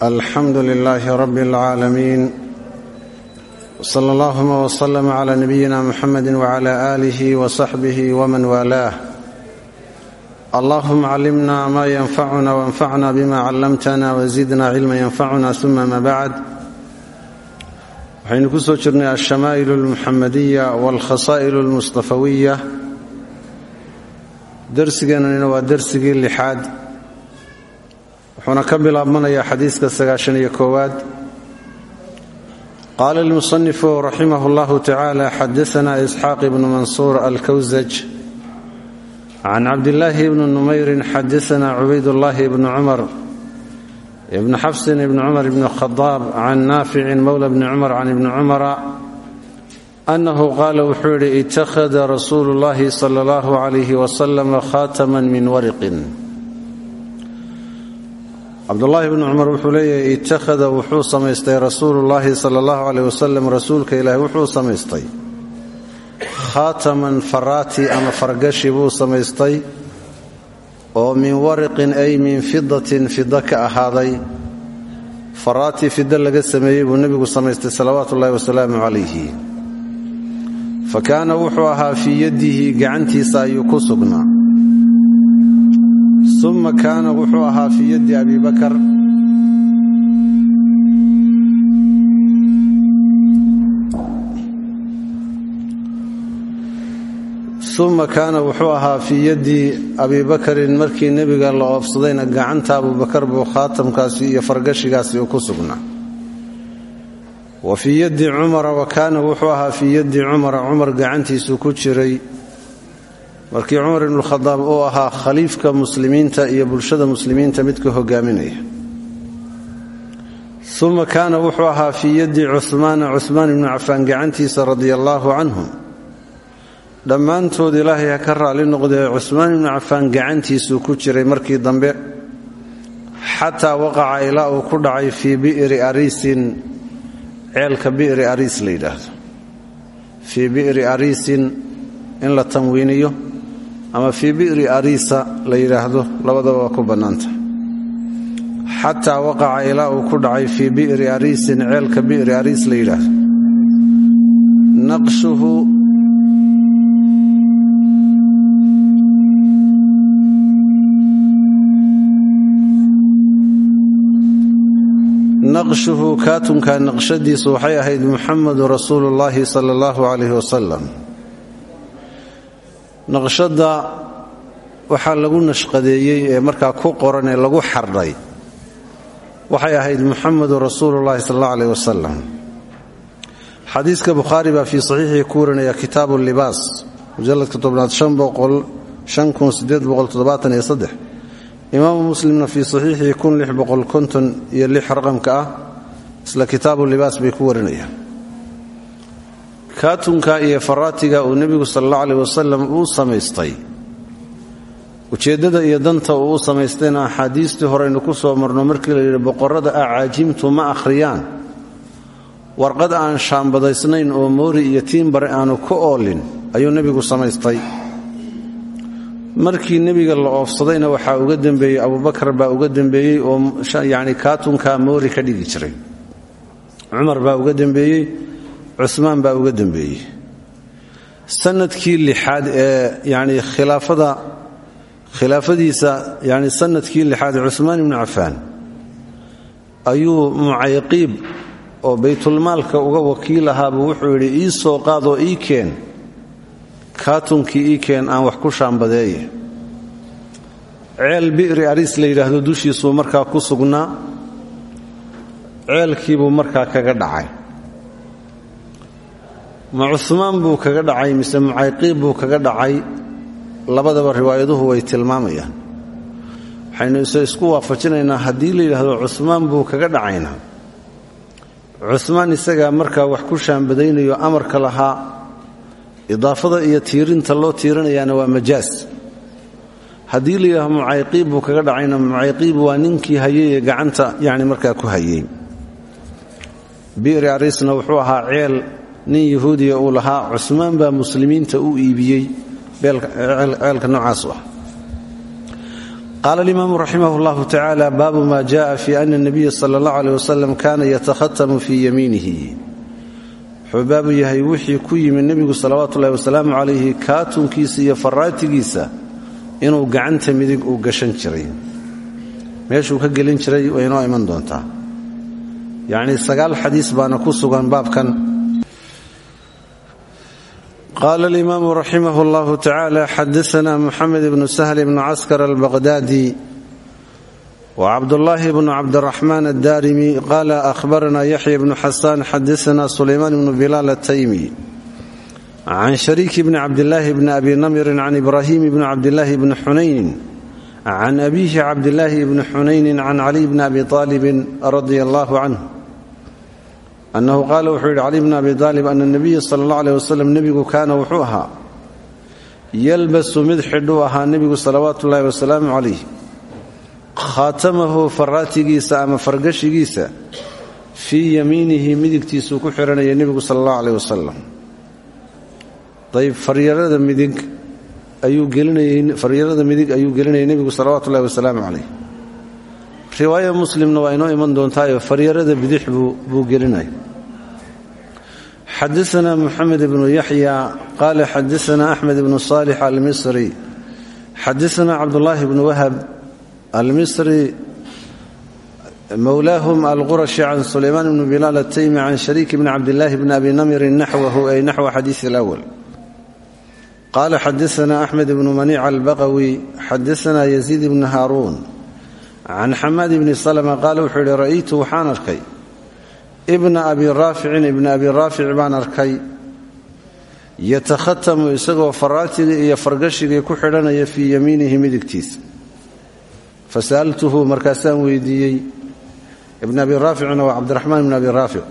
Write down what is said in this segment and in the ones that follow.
alxamdu lilaahi rabi اlcaalamiin wsala allahuma wslama cla nabiyina muxamedi wcla aalihi wsaxbihi wman waalaah allahuma callimna ma yanfacuna wanfacna bima callamtana wazidna cilma yanfacuna uma ma bacd waxaynu ku soo jirnay alshamaa'ilu almuxamadiya walkhasaa'ilu almustafawiya darsigeennanina waa darsigii lixaad wuxuuna ka bilaabmanayaa xadiiska sagaashan iyo koowaad. Qaala almusanifu raximah اllahu tacaala xadaana isxaaq ibnu mansuur alkawsaj can cabdillaahi bni numayrin xadaana cubaydullaahi bni cumar ibni xafsin ibni cumar ibni khadaab can naaficin mowla bni cumar can ibni cumara annahu qaala wuxuu yidhi ittakhada rasuulu llaahi sala allahu calayhi wasalam khaataman min wariqin cabdulaahi bni cumar wuxuu leeyahay ittakhada wuxuu samaystay rasuulullaahi sala allahu caleyh wasalam rasuulka ilaahi wuxuu samaystay. Khaataman faraati ama fargashi buu samaystay oo min wariqin ay min fidatin fida ka ahaaday. Faraati fida laga sameeyey buu nebigu samaystay salawaatu ullahi wasalaamu calayhi fa kaana wuxuu ahaa fii yadihi gacantiisa ayuu ku sugnaa uma kaana wuxuu ahaa fii yaddi abi bakar. Uma kaana wuxuu ahaa fii yaddi abi bakarin markii nebiga la oofsadayna gacanta abubakar buu khaatamkaasi iyo fargashigaasi uu ku sugnaa. Wa fii yaddi cumara wa kaana wuxuu ahaa fii yaddi cumara cumar gacantiisuu ku jiray markii cumar ibnukhadaab uu ahaa khaliifka muslimiinta iyo bulshada muslimiinta midka hogaaminaya. Uma kaana wuxuu ahaa fii yaddi cuhmaana cuhmaan ibnu cafaan gacantiisa radia allaahu canhum dhammaantood ilaahay ha ka raali noqdee cusmaan ibnu cafaan gacantiisuu ku jiray markii dambe xataa waqaca ilaa uu ku dhacay fii bi'ri ariisin ceelka bi'ri ariis la yidhaahdo. Fii bi'ri ariisin in la tanwiiniyo ama fii bi'ri ariisa la yidhaahdo labadaba waa ku bannaanta. Xataa waqaca ilaa uu ku dhacay fii bi'ri ariisin ceelka bi'ri ariis la yidhaahdo naqshuhu naqshuhu kaatunka naqshadiisu waxay ahayd muxamadu rasuulu llaahi sala allahu calayhi wasalam naqshadda waxaa lagu nashqadeeyey ee markaa ku qoran ee lagu xardhay waxay ahayd muxamadu rasuulu llahi sal allahu aleyh wasalam xadiiska bukhaari baa fii saxiixii ku warinaya kitaabu libaas mujalladka tobnaad imaamu muslimna fii saxiixii iyo lix raqamka ah isla kitaabu libaas bay ku warinayaan kaatunka iyo faraatiga uu nebigu sal alla aleh wasalam uu samaystay. Ujeeddada iyo danta uu u samaystayna axaadiistii horeynu ku soo marno markii la yidhi boqorrada acaajimtu ma akhriyaan. Warqad aan shaambadaysnayn oo moori iyo tiimbare aanu ku oolin ayuu nebigu samaystay. Markii nebiga la oofsadayna waxaa uga dembeeyey abubakar baa uga dembeeyey oo yani kaatunkaa moori ka dhigi jiray. Cumar baa uga dembeeyey cumaan baa uga dembeeyey sannadkii lixaad ee yani khilaafada khilaafadiisa yani sannadkii lixaad ee cumaan ibnu cafaan ayuu mucayqiib oo baytulmaalka uga wakiil ahaabuu wuxuu yidhi ii soo qaadoo ii keen kaatunkii ii keen aan wax ku shaambadeeye. Ceel bi'ri ariis la yidhaahdo dushiisuu markaa ku sugnaa ceelkiibuu markaa kaga dhacay ma cumaan buu kaga dhacay mise mucayqiib buu kaga dhacay? Labadaba riwaayaduhu way tilmaamayaan. Waxaynu isku waafajinaynaa haddii la yidhaahdo cumaan buu kaga dhacayna. Cumaan isagaa markaa wax ku shaambadaynayo amarka lahaa idaafada iyo tiirinta loo tiirinayaana waa majaas. Haddii la yidhahdo mucayqiib buu kaga dhacayna mucayqiib waa ninkii hayay ee gacanta yani markaa ku hayay. Bi'ri ariisna wuxuu ahaa nin yahuudiya uu lahaa cusmaan baa muslimiinta u iibiyey ceelka noocaas ah qaala alimaamu raximah llahu tacaala baabu ma jaءa fi ana اnabiya sala اllah alيh wasalam kana yatakhatamu fii yamiinihi wuxuu baabu yahay wixii ku yimid nebigu salawaatu ullahi wasalaamu calayhi kaatunkiisa iyo faraatigiisa inuu gacanta midig uu gashan jiray meeshuu ka gelin jiray way inoo iman doontaa yacnii sagaal xadiis baana ku sugan baabkan qaala alimaamu raximah اllahu tacaala xadaana muxamed ibnu sahl ibnu caskar albaqhdaadi wcabdullaahi bnu cabdiraxmaan addarimi qaala ahbarana yaxya bnu xasaan xadaana sulaymaan bnu bilaal ataymi can shariiki bni cabdilaahi bni abi namirin can ibraahim bni cabdilaahi bni xunaynin can abiihi cabdilaahi bni xunaynin can caliy bni abi aalibin radia allahu canhu annahu qaala wuxuu yidhi cali bni abi aalib ana nabiya sala allah aleh wasalam nebigu kaana wuxuu ahaa yalbasu mid xidhuu ahaa nebigu salawaatu ullaahi wasalaamu calayh khaatamahu faraatigiisa ama fargashigiisa fii yamiinihi midigtiisuu ku xihanaya nebigu sala allahu aleh wasalam ayb faryarada midig ayuu gelinayfaryarada midig ayuu gelinayay nebigu salawaatu ullahi wasalaamu calayh riwaaya muslimna waa inoo iman doontaayo faryarada bidix buu gelinaya xadaana muxamed ibnu yaxya qaala xadaana axmed ibnu saalix almisri. Xadaana cabdullaahi bnu wahab almisri. Mowlaahum alqurashi can sulaymaan bni bilaal ataymi can shariik bni cabdillaahi bni abi namirin naxwahu ay naxwa xadiisi alawal qaala xadaana axmed ibnu maniic albaqawi xadaana yaziid ibni haaruun can xamaad ibni salma qaala wuxuu yidhi ra'aytu waxaan arkay ibna abi raaficin ibna abi raafic baan arkay yatakhatamu isagoo faraatigii iyo fargashigii ku xidhanaya fii yamiinihi midigtiisa fasa'altuhu markaasaan weydiiyey ibn abi raaficna waa cabdiraxmaan ibn abi raafic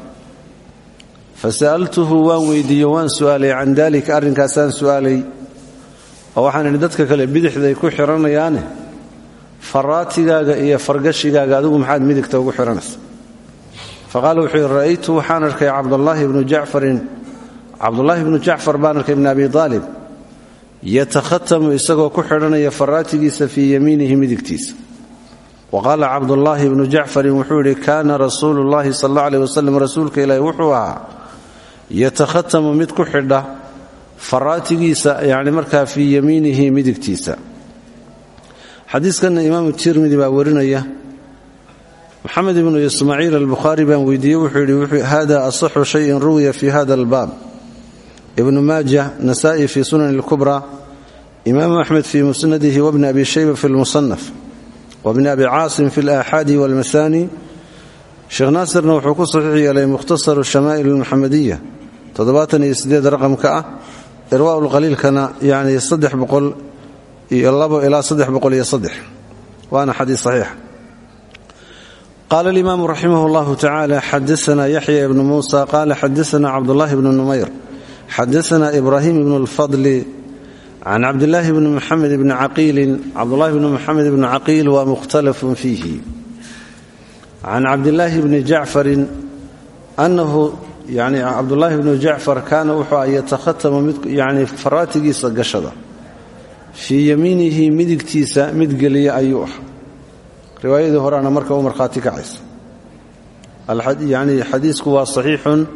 fasa'altuhu waan weydiiyo waan su'aalay can dalika arrinkaasaan su'aalay oo waxaan idhi dadka kale bidixday ku xidhanayaane faraatigaaga iyo fargashigaaga adigu maxaad midigta ugu xidhanaysa faqaala wuxuu ra'aytu waxaan arkay cabdulaahi bnu jacfarin. Cabdulaahi bnu jacfar baan arkay ibn abi aalib yatakhatamu isagoo ku xidhanaya faraatigiisa fii yamiinihi midigtiisa. Wa qaala cabdulaahi bnu jacfarin wuxuu yidhi kaana rasuulu llahi sal alla rasuulka ilaahi wuxuu ahaa. Yatakhatamu mid ku xidha faraatigiisa yani markaa fii yamiinihi midigtiisa xadiiskanna imaamu tirmidi baa warinaya. Moxamed ibnu ismaaciil albukhaari baan weydiiyey wuxuu yidhi hada asaxu shayin ruwiya fi hada albaab. Ibnu maaja nasa'i fi sunan اlkubra imaamu axmed fi musnadihi wabni abi shayba fi lmusanaf wabni abi caasim fi alaxaadi walmasani sheekh naasirna wuxuu ku saxiix yeelay mukhtasaru shamaa'il almuxamadiya toddobaatan iyo sideed raqamka ah irwaa lqaliilkana yani saddex boqol iyo labo ilaa saddex boqol iyo saddex. Waana xadiis saxiixa qaala alimaamu raximah اllahu tacaala xadaana yaxya ibnu muusa qaala xadaana cabdullahi bnu numayr xadaana ibraahim ibnu اlfadli can cabdillaahi bni muxamed bni caqiilin cabdullahi bni muxamed bni caqiil waa mukhtalafun fiihi. Can cabdillaahi bni jacfarin annahu yani cabdullaahi bnu jacfar kaana wuxuu yatakhatamu mid yani faraatigiisa gashada fii yamiinihi midigtiisa mid geliya ayuu ah riwaayadii horeana marka u markhaati kacaysa yani xadiisku waa saxiixun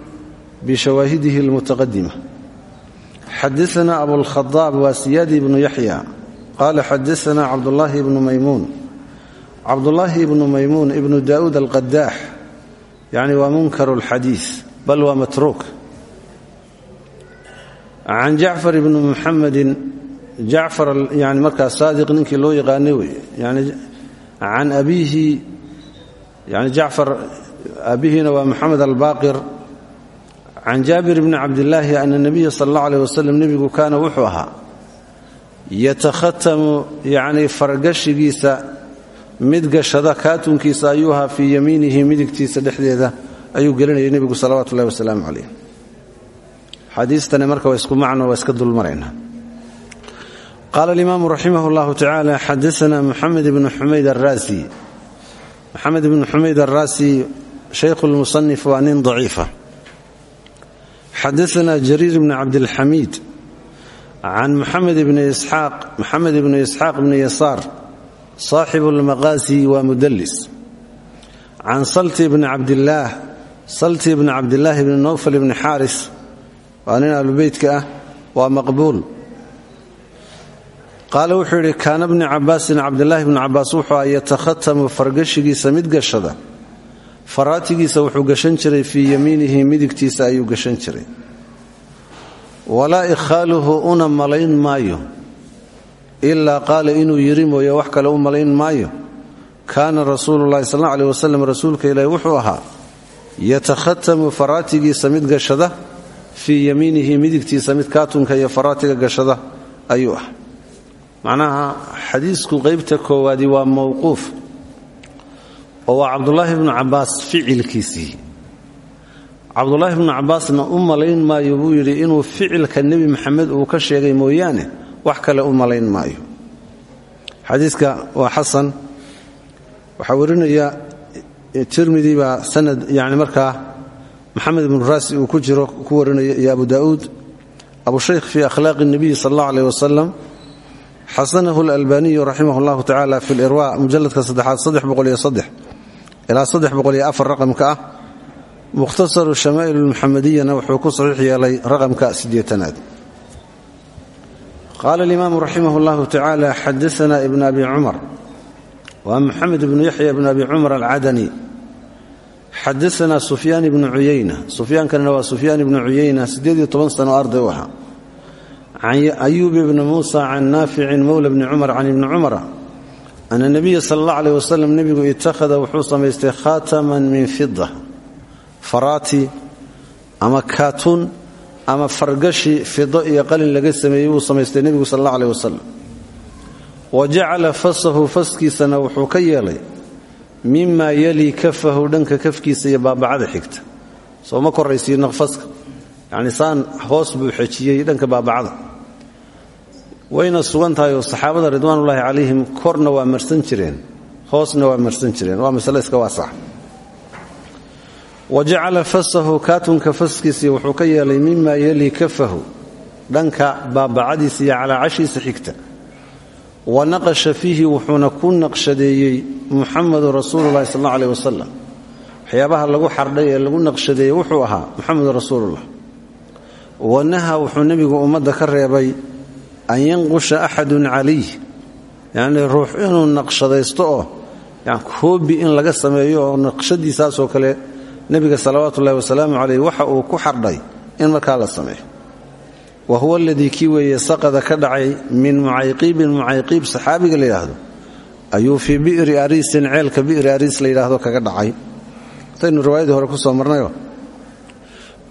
bishawaahidihi almutaqadima xadaana abulkhadaab waa siyaadi ibnu yaxya. Qaala xadaana cabdullaahi ibnu maymuun. Cabdullaahi ibnu maymuun ibnu daa'uud alqadaax yani waa munkaru alxadiis bal waa matruuk. Can jacfar ibni muxamedin jacfar yani markaa saadiq ninkii loo yaqaanay wey yani can abiihi yani jacfar aabihiina waa moxamed albaqir can jaabir bni cabdillaahi ana nabiya sala allah aleh wasalam nebigu kaana wuxuu ahaa yatakhatamu yacnii fargashigiisa mid gashada kaatunkiisa ayuu ahaa fii yamiinihi midigtiisa dhexdeeda ayuu gelinayay nebigu salawatu ullahi wasalaamu calayh xadiistani marka waa isku macno waa iska dulmaraynaa qaala alimaamu raximah اllahu tacaala xadaana muxamed ibnu xumayd araasi moxamed ibnu xumayd araasi shaykhu lmusanif waa nin daciifa xadaana jariir bni cabdilxamiid can muxamed ibni isxaaq moxamed ibni isxaaq bni yasaar saaxibu almaqaasi waa mudallis can salti bni cabdillaah salti bni cabdillaahi bni nowfal bni xaaris waa nin ahlubeytka ah waa maqbuul qaale wuxuu yidhi kaana bni cabaasin cabdilaahi bni cabaas wuxuu a yatakhatamu fargashigiisa mid gashada. Faraatigiisa wuxuu gashan jiray fii yamiinihi midigtiisa ayuu gashan jiray. Walaa ikhaaluhu una malayn maayo. Ilaa qaala inuu yidhi mooye wax kale u malayn maayo. Kaana rasuulu llahi sal aleh wasalam rasuulka ilaahi wuxuu ahaa yatakhatamu faraatigiisa mid gashada fii yamiinihi midigtiisa mid kaatunka iyo faraatiga gashada ayuu ah macnaha xadiisku qaybta koowaadi waa mowquuf oo waa cabdulaahi bnu cabbaas ficilkiisii. Cabdulaahi bnu cabbaasna u malayn maayo buu yidhi inuu ficilka nebi maxamed uu ka sheegay mooyaane wax kale u malayn maayo. Xadiiska waa xasan. Waxaa warinaya tirmidi baa sanad yani markaa maxamed ibnu raasi uu ku jiro ku warinaya iyo abu daa'uud abushaykh fii akhlaaqi اnebiyi sal allah aleh wasalam xasanahu lalbaniyu raximah llahu tacaala fi lirwa mujaladka saddexaad ilaa raqamka ah mukhtasaru shamaa'il lmuxamadiyana wuxuu ku saxiix yeelay raqamka siddeetanaad. Qaala alimaamu raximah llahu tacaala xadaana ibn abi cumar waa maxamed ibnu yaxya ibn abi cumar alcadani xadaana sufyaan ibnu cuyayna sufyaankanina waa sufyaan ibnu cuyayna siddeed iyo toban sano arday u ahaa can ayuub ibni muusa can naaficin mowla bni cumar can ibni cumara ana nabiya sala allah aleh wasalam nebigu itakhada wuxuu samaystay khaataman min fida faraati ama kaatun ama fargashi fido iyo qalin laga sameeyey wuu samaystay nebigu sal allah aleh wasalam wa jacala fasahu faskiisana wuxuu ka yeelay mima yali kafahu dhanka kafkiisa iyo baabacada xigta. Soo ma koraysiino faska. Yacni saan hoos buu xejiyey dhanka baabacada wayna sugan tahay oo saxaabada ridwaanullaahi calayhim korna waa marsan jireen hoosna waa marsan jireen. Waa masale iska waasax wa jacala fasahu kaatunka faskiisii wuxuu ka yeelay mima yali kafahu. Dhanka baabacadiisa iyo calaacashiisa xigta. Wa naqasha fiihi wuxuuna ku naqshadeeyey muxamedu rasuululahi sal alla aleh wasalam waxyaabaha lagu xardhay ee lagu naqshadeeyey wuxuu ahaa muxamedu rasuulullah wa naha wuxuu nebigu ummadda ka reebay an yanqusha axadun calayh yacnii ruux inuu naqshadaysto oo koobi in laga sameeyo oo naqshadiisaasoo kale nebiga salawaatu ullahi wasalaamu caleyh waxa uu ku xardhay in markaa la sameeyo wa huwa aladii kii weeye saqada ka dhacay min mucayqiibin mucayqiib saxaabiga la yidhaahdo ayuu fii bi'ri ariisin ceelka bi'ri ariis la yidhaahdo kaga dhacay saynu riwaayadii hore ku soo marnayo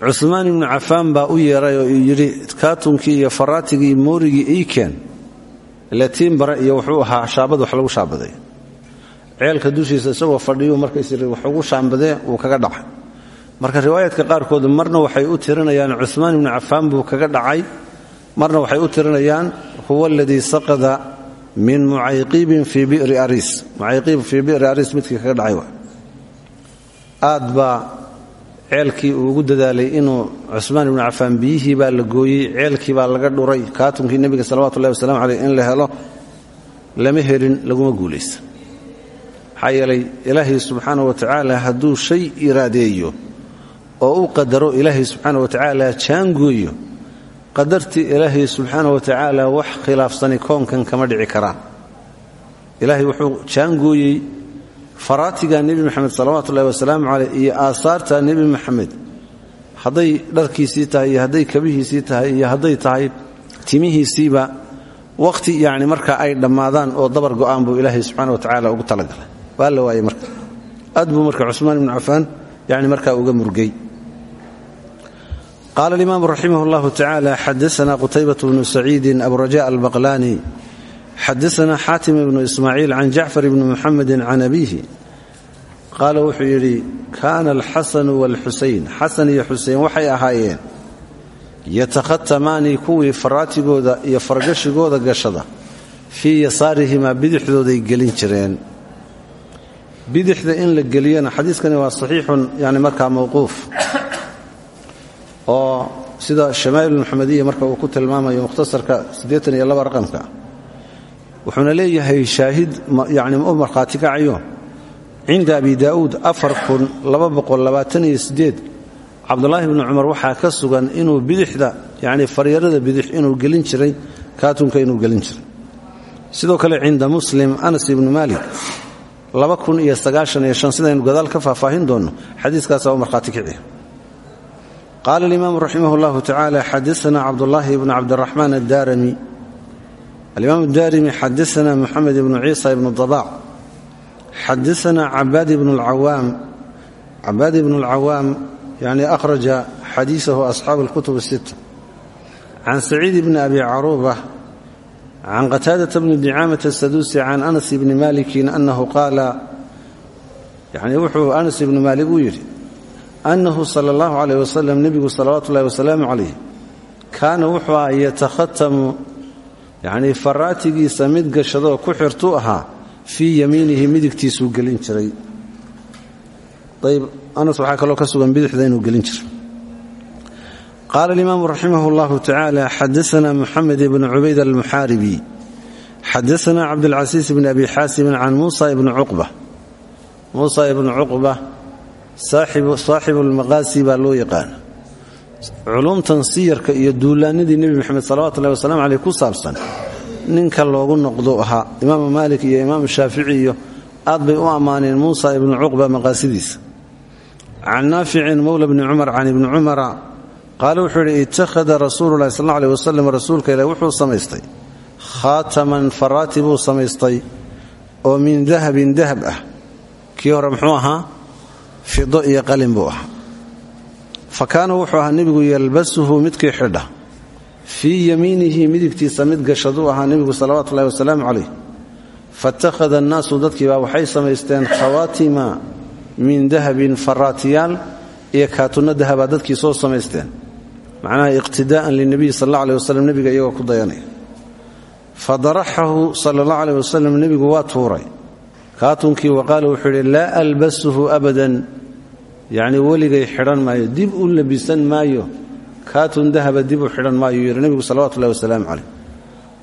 cumaan ibnu cafaan baa u yeeray oo yidhi kaatunkii iyo faraatigii moorigii iikeen letiin bare iyo wuxuu ahaa shaabad wax lagu shaabaday ceelka dushiisa isagoo fadhiyu markays wax ugu shaambadee wuu kaga dhacay. Marka riwaayaadka qaarkood marna waxay u tirinayaan cumaan ibnu cafaan buu kaga dhacay. Marna waxay u tirinayaan huwa aladii saqada min mucayqiibin fii biri ariis. Mucayqiib fii biri ariis midkii kaga dhacay aad baa ceelkii uu ugu dadaalay inuu cusmaan ibnu cafaan biyihii baa la gooyey ceelkii baa laga dhuray kaatunkii nebiga salawatullahi waslamu caleyh in la helo lama helin laguma guulaysta maxaa yeelay ilaahay subxaana wa tacaala hadduu shay iraadeeyo oo u qadaro ilaahay subxaana wa tacaala jaangooyo qadartii ilaahay subxaana wa tacaala wax khilaafsani koonkan kama dhici karaan. Ilaahay wuxuu jaangooyey faraatiga nebi maxamed salawaatu ullahi wasalaamu caleyh iyo aasaarta nebi maxamed hadday dharkiisii tahay iyo hadday kabihiisii tahay iyo hadday tahay timihiisiiba wakhti yacni marka ay dhammaadaan oo dabar go'aan buu ilaahay subxana wa tacaala ugu talagalay. Waa la waayey marka. Aad marka cusmaan ibnu cafaan yani markaa uga murgay. Qaala alimaamu raximah اllahu tacala xadaana qutaybat bnu saciidin aburaja albaqlani xadaana xaatim ibnu ismaaciil can jacfar ibni muxamedi can abiihi qaala wuxuu yidhi kaana alxasanu waalxusayn xasan iyo xusein waxay ahaayeen yatakhatamaani kuwii faraatigooda iyo fargashigooda gashada fii yasaarihimaa bidixdooday gelin jireen bidixda in la geliyana xadiiskani waa saxiixun yani markaa mawquuf oo sida shamaa'il muxamadiya marka uu ku tilmaamayo mukhtasarka siddeetan iyo laba raqamka wuxuuna leeyahay shaahid yani u markhaati kacayo. Cinda abi daa'uud cabdulaahi bni cumar waxaa ka sugan inuu bidixda yani faryarada bidix inuu gelin jiray kaatunka inuu gelin jiray. Sidoo kale cinda muslim anas ibni maalik sidaynu gadaal ka faahfaahin doonno xadiiskaasaa u marhaati kiciya. Qaala alimaamu raximah اllahu tacaala xadaana cabdulaahi bn cabdiraxmaan addarami alimaam addarimi xadaana muxamed ibnu ciisa ibnu dabac xadaana cabaad ibnu اlcawaam yani akhraja xadiisahu asxaabu اlkutub الsita can saciid bni abi caruuba can qataadata bni dicaamata asaduusi can anas bni malikin anahu qaala yani wuxuu anas ibni maalik uu yidhi annahu sala allahu calayh wasalam nebigu salawaatu ullahi wasalaamu calayh kaana wuxuu aha yatakhatamu yacnii faraatigiisa mid gashadoo ku xirtuu ahaa fii yamiinihi midigtiisuu gelin jiray. Ayb anas waxaa kaloo ka sugan bidixda inuu gelin jiray. Qaala alimaamu raximah اllahu tacaala xadaana muxamed ibn cubayd almuxaaribi xadaana cabdulcasiis bn abi xaasimin can muusa ibni cuqba. Muusa ibnu cuqba saaxibu lmaqaasi baa loo yaqaana culumtan siyarka iyo duulaanadii nebi moxamed salawatu ullahi wasalaamu caleyh ku saabsan ninka loogu noqdo ahaa imaamu maalik iyo imaamu shaafici iyo aad bay u ammaaneen muusa ibnu cuqba maqaasidiisa. Can naaficin mowla bni cumar can ibni cumara qaale wuxuu yidhi ittakhada rasuulu llahi sal aleh wasalam rasuulka ilaah wuxuu samaystay. Khaataman faraati buu samaystay oo min dahabin dahab ah. Kii hore muxuu ahaa? Fido iyo qalin buu ahaa fa kaana wuxuu ahaa nebigu yalbasuhu midkii xidha. Fii yamiinihi midigtiisa mid gashaduu ahaa nebigu salawaatu ullahi wasalaamu calayh. Fatakhada annaasu dadkiibaa waxay samaysteen khawaatima min dahabin faraatiyaal iyo kaatunno dahabaa dadkii soo samaysteen. Macnaha iqtidaa'an linabiyi sal alla aleh wasalam nebiga iyagoo ku dayanaya. Fa daraxahu sala allahu aleh nebigu waa tuuray. Kaatunkii wa qaala wuxuu yidhi laa albasuhu abadan yacnii weligay xidhan maayo dib u labisan maayo. Kaatun dahaba dib u xidhan maayo yidhi nebigu salawatu ullahi wasalaamu caleyh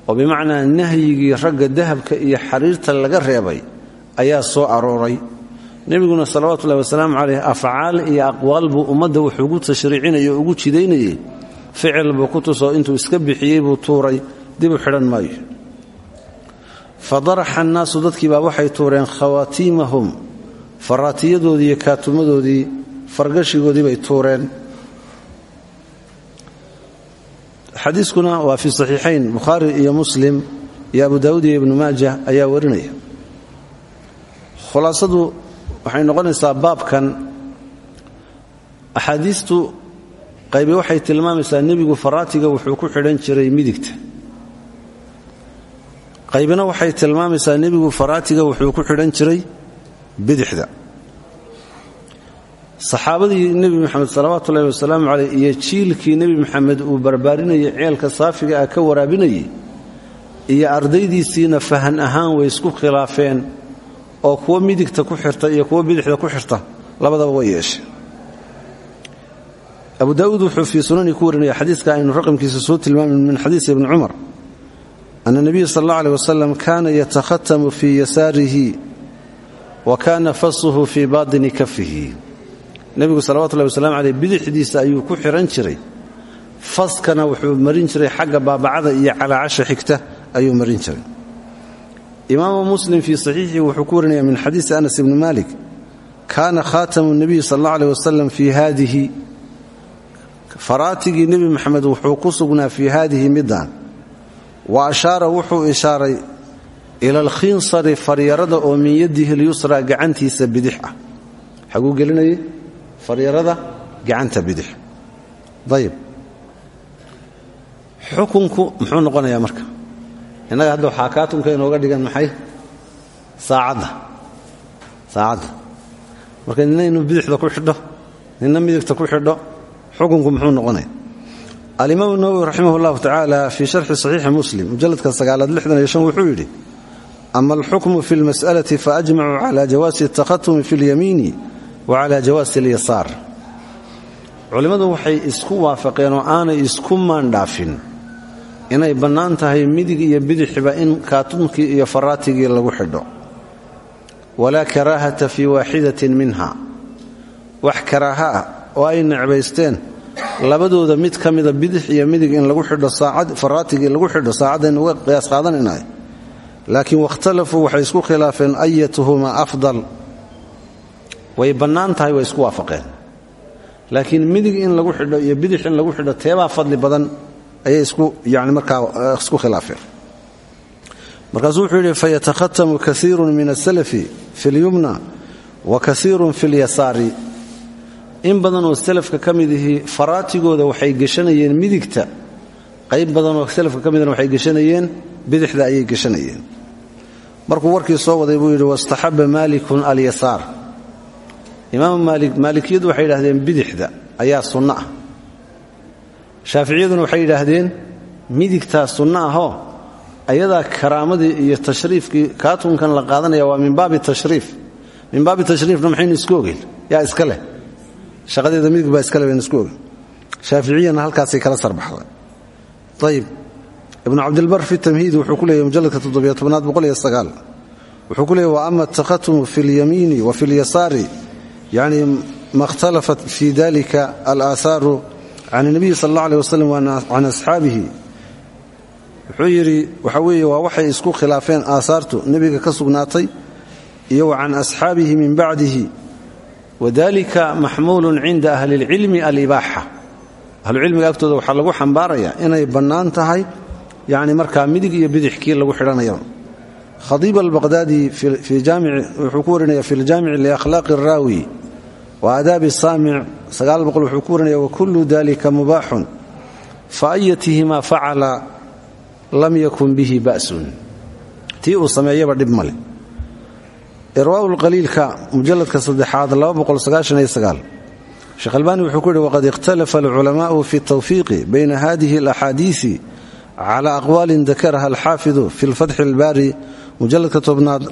oo bimacnaa nahyigii ragga dahabka iyo xariirta laga reebay ayaa soo arooray. Nebiguna salawatullahi wasalaamu caleyh afcaal iyo aqwaal buu ummadda wuxuu ugu tashriicinayay ugu jidaynayey. Ficil buu ku tusoo intuu iska bixiyey buu tuuray dib u xidhan maayo. Fa daraxa annaasu dadkiibaa waxay tuureen khawaatiimahum faraatiyadoodii iyo kaatumadoodii fargashigoodii bay tuureen. Xadiiskuna waa fii saxiixayn bukhaari iyo muslim iyo abu daawuud iyo ibnu maaja ayaa warinaya. Khulaasadu waxay noqonaysaa baabkan. Axaadiistu qaybi waxay tilmaamaysaa nebigu faraatiga wuxuu ku xidhan jiray midigta. Qaybina waxay tilmaamaysaa nebigu faraatiga wuxuu ku xidhan jiray bidixda. Saxaabadii nebi moxamed salawaatu ullahi wasalaamu caleyh iyo jiilkii nebi moxamed uu barbaarinayay ceelka saafiga ah ka waraabinayay iyo ardaydiisiina fahan ahaan way isku khilaafeen oo kuwo midigta ku xirta iyo kuwo bidixda ku xirta labadaba way yeesheen abu daauud wuxuu fii sunanii ku warinaya xadiiska aynu raqamkiisa soo tilmaamin min xadiisi ibni cumar ana nabiya sal alla aleh wasalam kaana yatakhatamu fii yasaarihi wa kaana fasuhu fii baatini kafihi. Nebigu salawatullahi wasalam caleyh bidixdiisa ayuu ku xihan jiray. Faskana wuxuu marin jiray xagga baabacada iyo calaacasha xigta ayuu marin jiray. Imaamu muslim fii saxiixii wuxuu ku warinaya min xadiisi anas ibni malik kaana khaatamu nebiyi sal alla aleh wasalam fii haadihi. Faraatigii nebi moxamed wuxuu ku sugnaa fii haadihi middan wa ashaara wuxuu ishaaray ila alkhinsari faryarada oo min yadihi lyusra gacantiisa bidix ah. Xaguu gelinayay faryarada gacanta bidix. Ayib xukunku muxuu noqonayaa marka? Innaga hadda waxaa kaatunka inooga dhigan maxay? Saacadda. Saacadda. Marka nina inuu bidixda ku xidho nina midigta ku xidho xukunku muxuu noqonaya. Alimaam nawowi raximah اllahu tacaala fii sharxi saxiixi muslim mujaladka sagaalaad lixdan wuxuu yidhi ama alxukmu fi lmas'alati faajmacuu cala jawaasi takhatumi fi lyamiini wa cala jawaasi alyasaar culimmadu waxay isku waafaqeen oo aanay isku maandhaafin inay bannaan tahay midig iyo bidixiba in kaatunkii iyo faraatigii lagu xidho walaa karaahata fii waaxidatin minha wax karaaha oo ay necbaysteen labadooda mid ka mida bidix iyo midig in lagu xidho saacad faraatigii lagu xidho saacaddayn uga qiyaas qaadanaynay laakiin wakhtalafuu waxay isku khilaafeen ayatuhumaa afdal. Way bannaan tahay way isku waafaqeen. Laakiin midig in lagu xidho iyo bidix in lagu xidho teebaa fadli badan ayay isku yani markaa isku khilaafeen. Markaasuu wuxuu yidhi fayatakhatmu kaiirun min asalafi fi lyumna wa kaiirun fi lyasaari in badan oo salafka ka mid ihii faraatigooda waxay geshanayeen midigta. Qayb badan oo salafka ka waxay geshanayeen bidixda ayay geshanayeen markuu warkii soo waday buu yidhi wastaxaba maalikun alyasaar. Imaamu maalik maalikiyadu waxay yidhahdeen bidixda ayaa sunno ah. Waxay yidhaahdeen midigtaa sunno ahoo ayadaa karaamadii iyo tashriifkii kaatunkan la qaadanaya waa min baabi tashriif. Min baabi tashriifna maxaynu isku ogeyn? Yaa shaqadeeda midig baa iskale baynu isku ogeyn. Shaaficiyana halkaasay kala sarbaxday. Ayib ibnu cabdilbar fi tamhiid wuxuu ku leeyay mujaladka toddobiyo tobnaad boqoliyo wuxuu ku leeyay wa ama atakhatmu fi lyamiini wa fi lyasaari yacni ma fi dalika alaahaaru can اnabiyi sal allah aleh wasalam can asxaabihi. Wuxuu yidhi waxaa weeye waa waxay isku khilaafeen aasaartu nebiga ka sugnaatay iyo wa can asxaabihi min bacdihi. Wadalika maxmuulu cinda ahli اlcilmi alibaaxa. Ahlucilmiga agtooda waxaa lagu xambaarayaa inay bannaan tahay yani markaa midig iyo bidix kii lagu xidhanayo. Khadiib albaqdaadi wuxuu ku warinaya fi ljaamici liakhlaaqi araawi wa aadaabi saamic wuxuu ku warinaya wakulu dalika mubaaxun fa ayatihimaa facala lam yakun bihi ba'sun. Tii uu sameeyaba dhib maleh irwaau lqaliilka mujaladka saddexaad sheekh albaani wuxuu ku yidhi waqad ikhtalafa alculamaa'u fi tawfiiqi bayna hadihi alaxaadiisi calaa aqwaalin dakaraha alxaafidu fi lfatxi ilbaari mujaladka tobnaad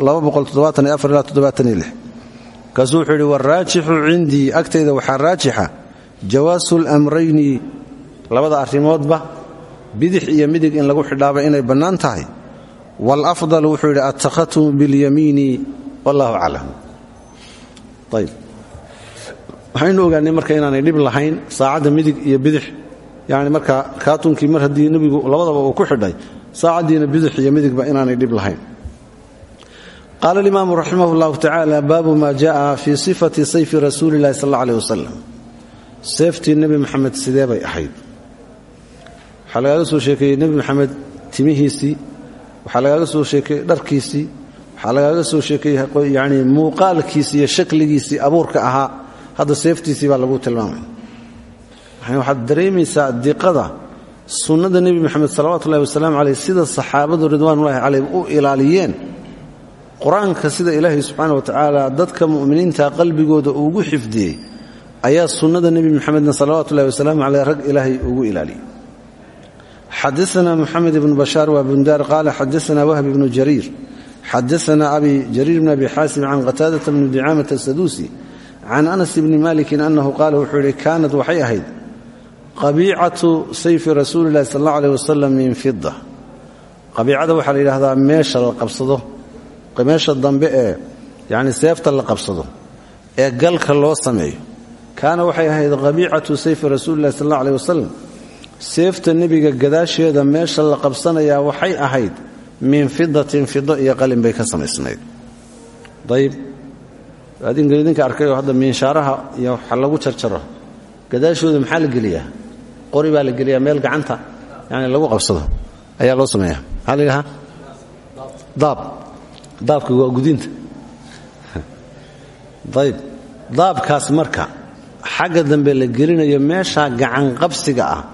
kaasuu wuxuu yidhi waraajixu cindii agtayda waxaa raajixa jawaasu lmrayni labada arrimoodba bidix iyo midig in lagu xidhaaba inay bannaan tahay. Waalafdalu wuxuu yidhi attakhatumu bilyamiini wallahu aclam. Ayb waxaynu ogaanay marka inaanay dhib lahayn saacadda midig iyo bidix yani markaa kaatunkii mar haddii nabigu labadaba uu ku xidhay saacaddiina bidix iyo midigba inaanay dhib lahayn. Qaala alimaamu raximah llahu tacaala baabu maa jaaa fii sifati sayfi rasuuli illahi sal alla aleh wasalam seeftii nebi maxamed sidee soo sheekeeyey nebi maxamed timihiisii waxaa lagaaga soo sheekeeyey dharkiisii waxaa lagaaga soo sheekeeyey yanii muuqaalkiisii iyo shakligiisii abuurka ahaa. Hadda seeftiisii baa lagu tilmaamay waxaad dareemaysaa diqada sunnada nebi moxamed salawatu ullahi wasalaamu caleyh sida saxaabadu ridwaanullahi calayhim u ilaaliyeen qur'aanka sida ilaahay subxaana wa tacaala dadka mu'miniinta qalbigooda ugu xifdiyey ayaa sunnada nebi moxamedna salawatu ullahi wasalaamu caleyh rag ilaahay ugu ilaaliyey. Xadaana moxamed ibnu bashaar waa bundaar qaala xadaana wahb ibnu jariir xadaana abi jariir bn abi xaasim can qataadata bni dicaamata asaduusi can anas bni malikin annahu qaala wuxuu yidhi kaanad waxay ahayd qabiicatu sayfi rasuuli illahi sal allau aleh min fida qabiicada waxaa la yidhahdaa meesha la qabsado meesha dambe ee yacni seefta la qabsado ee galka loo sameeyo. Kaana waxay ahayd qabiicatu sayfi rasuuli illahi sal allau aleh wasalam seefta nebiga gadaasheeda meesha la qabsanayaa waxay ahayd min fidatin fido iyo qalin bay ka samaysnayd. Ayb idinka arkay oo hadda miinshaaraha iyo waxa lagu jarjaro gadaashooda maxaa la geliyaa qori baa la geliyaa meel gacanta yani lagu qabsado ayaa loo sameeya maxaa la yidhahaa daab. Daabka waa gudinta ayb daabkaas marka xagga dambe la gelinayo meesha gacanqabsiga ah.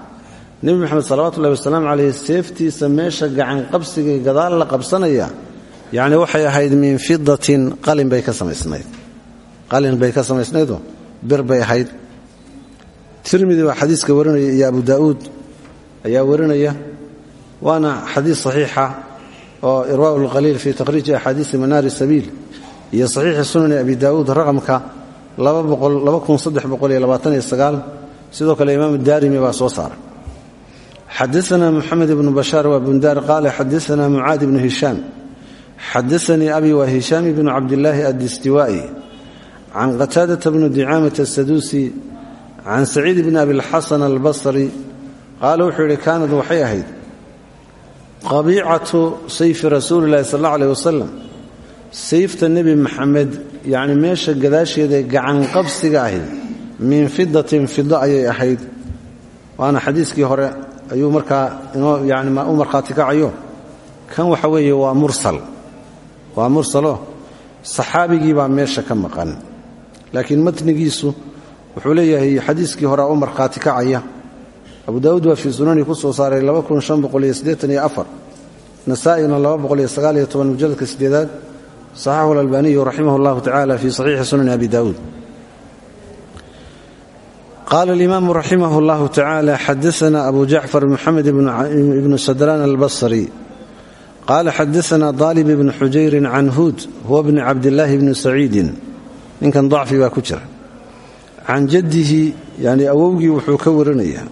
Nebi moxamed salawatu ullahi wasalaamu caleyh seeftiisa meesha gacanqabsiga gadaal la qabsanaya yacni waxay ahayd min fidatin qalin bay ka samaysnayd. Qalin bay ka samaysnaydoo bir bay ahayd tirmidi baa xadiiska warinaya iyo abu daa'uud ayaa warinaya waana xadiis saxiixa oo irwaa'u lqaliil fii takhriiji axaadiisi manaari sabiil iyo saxiixi sunani abi daa'uud raqamka sidoo kale imaamu daarimi baa soo saaray. Xadaana muxamed ibnu bashaar waa bundaar qaala xadaana mucaad ibnu hishaam xadaanii abi waa hishaam ibnu cabdilaahi addistiwaa'i can qataadata bni dicaamata asaduusi can saciid bni abilxasan albasri qaala wuxuu yidhi kaanad waxay ahayd qabiicatu sayfi rasuuli illahi sal alla aleh wasalam sayfta nebi maxamed yacni meesha gadaasheeda gacanqabsiga ahayd min fidatin fido ayay ahayd waana xadiiskii hore ayuu markaa inoo yani u markhaati kacayo kan waxa weeye waa mursal waa mursalo saxaabigii baa meesha ka maqan laakiin matnigiisu wuxuu leeyahay xadiiskii hore u markhaati kacaya. Abu daawuud waa fii sunani ku soo saaray nasaa'ina mujaladka sideedaad saxaxu alalbaniyu raximah اllahu tacala fi saxiixi sunani abi daawuud. Qaala alimaamu raximah اllahu tacala xadaana abu jacfar moxamed ibnu sadraan albasri. Qaala xadaana daalib ibnu xujayrin can huud huwa bni cabdillaahi bni saciidin. Ninkan dacfi baa ku jira can jaddihi yani awowgii wuxuu ka warinaya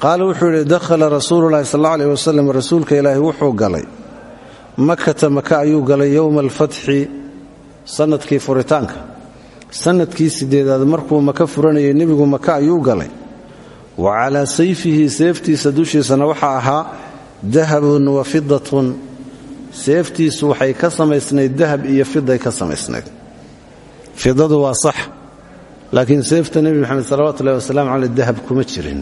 qaala wuxuu yidhi dakhala rasuulu llahi sal alla aleh wasalam rasuulka ilaahi wuxuu galay. Makata maka ayuu galay yowma alfatxi sannadkii furitaanka. Sannadkii sideedaad markuu maka furanayay nebigu maka ayuu galay. Wa calaa sayfihi seeftiisa dushiisana waxaa ahaa dahabun wa fidatun seeftiisu waxay ka samaysnayd dahab iyo fiday ka samaysnayd fidadu waa sax laakiin seefta nebi moxamed salawatu ullahi wasalaamu caleyh dahab kuma jirin.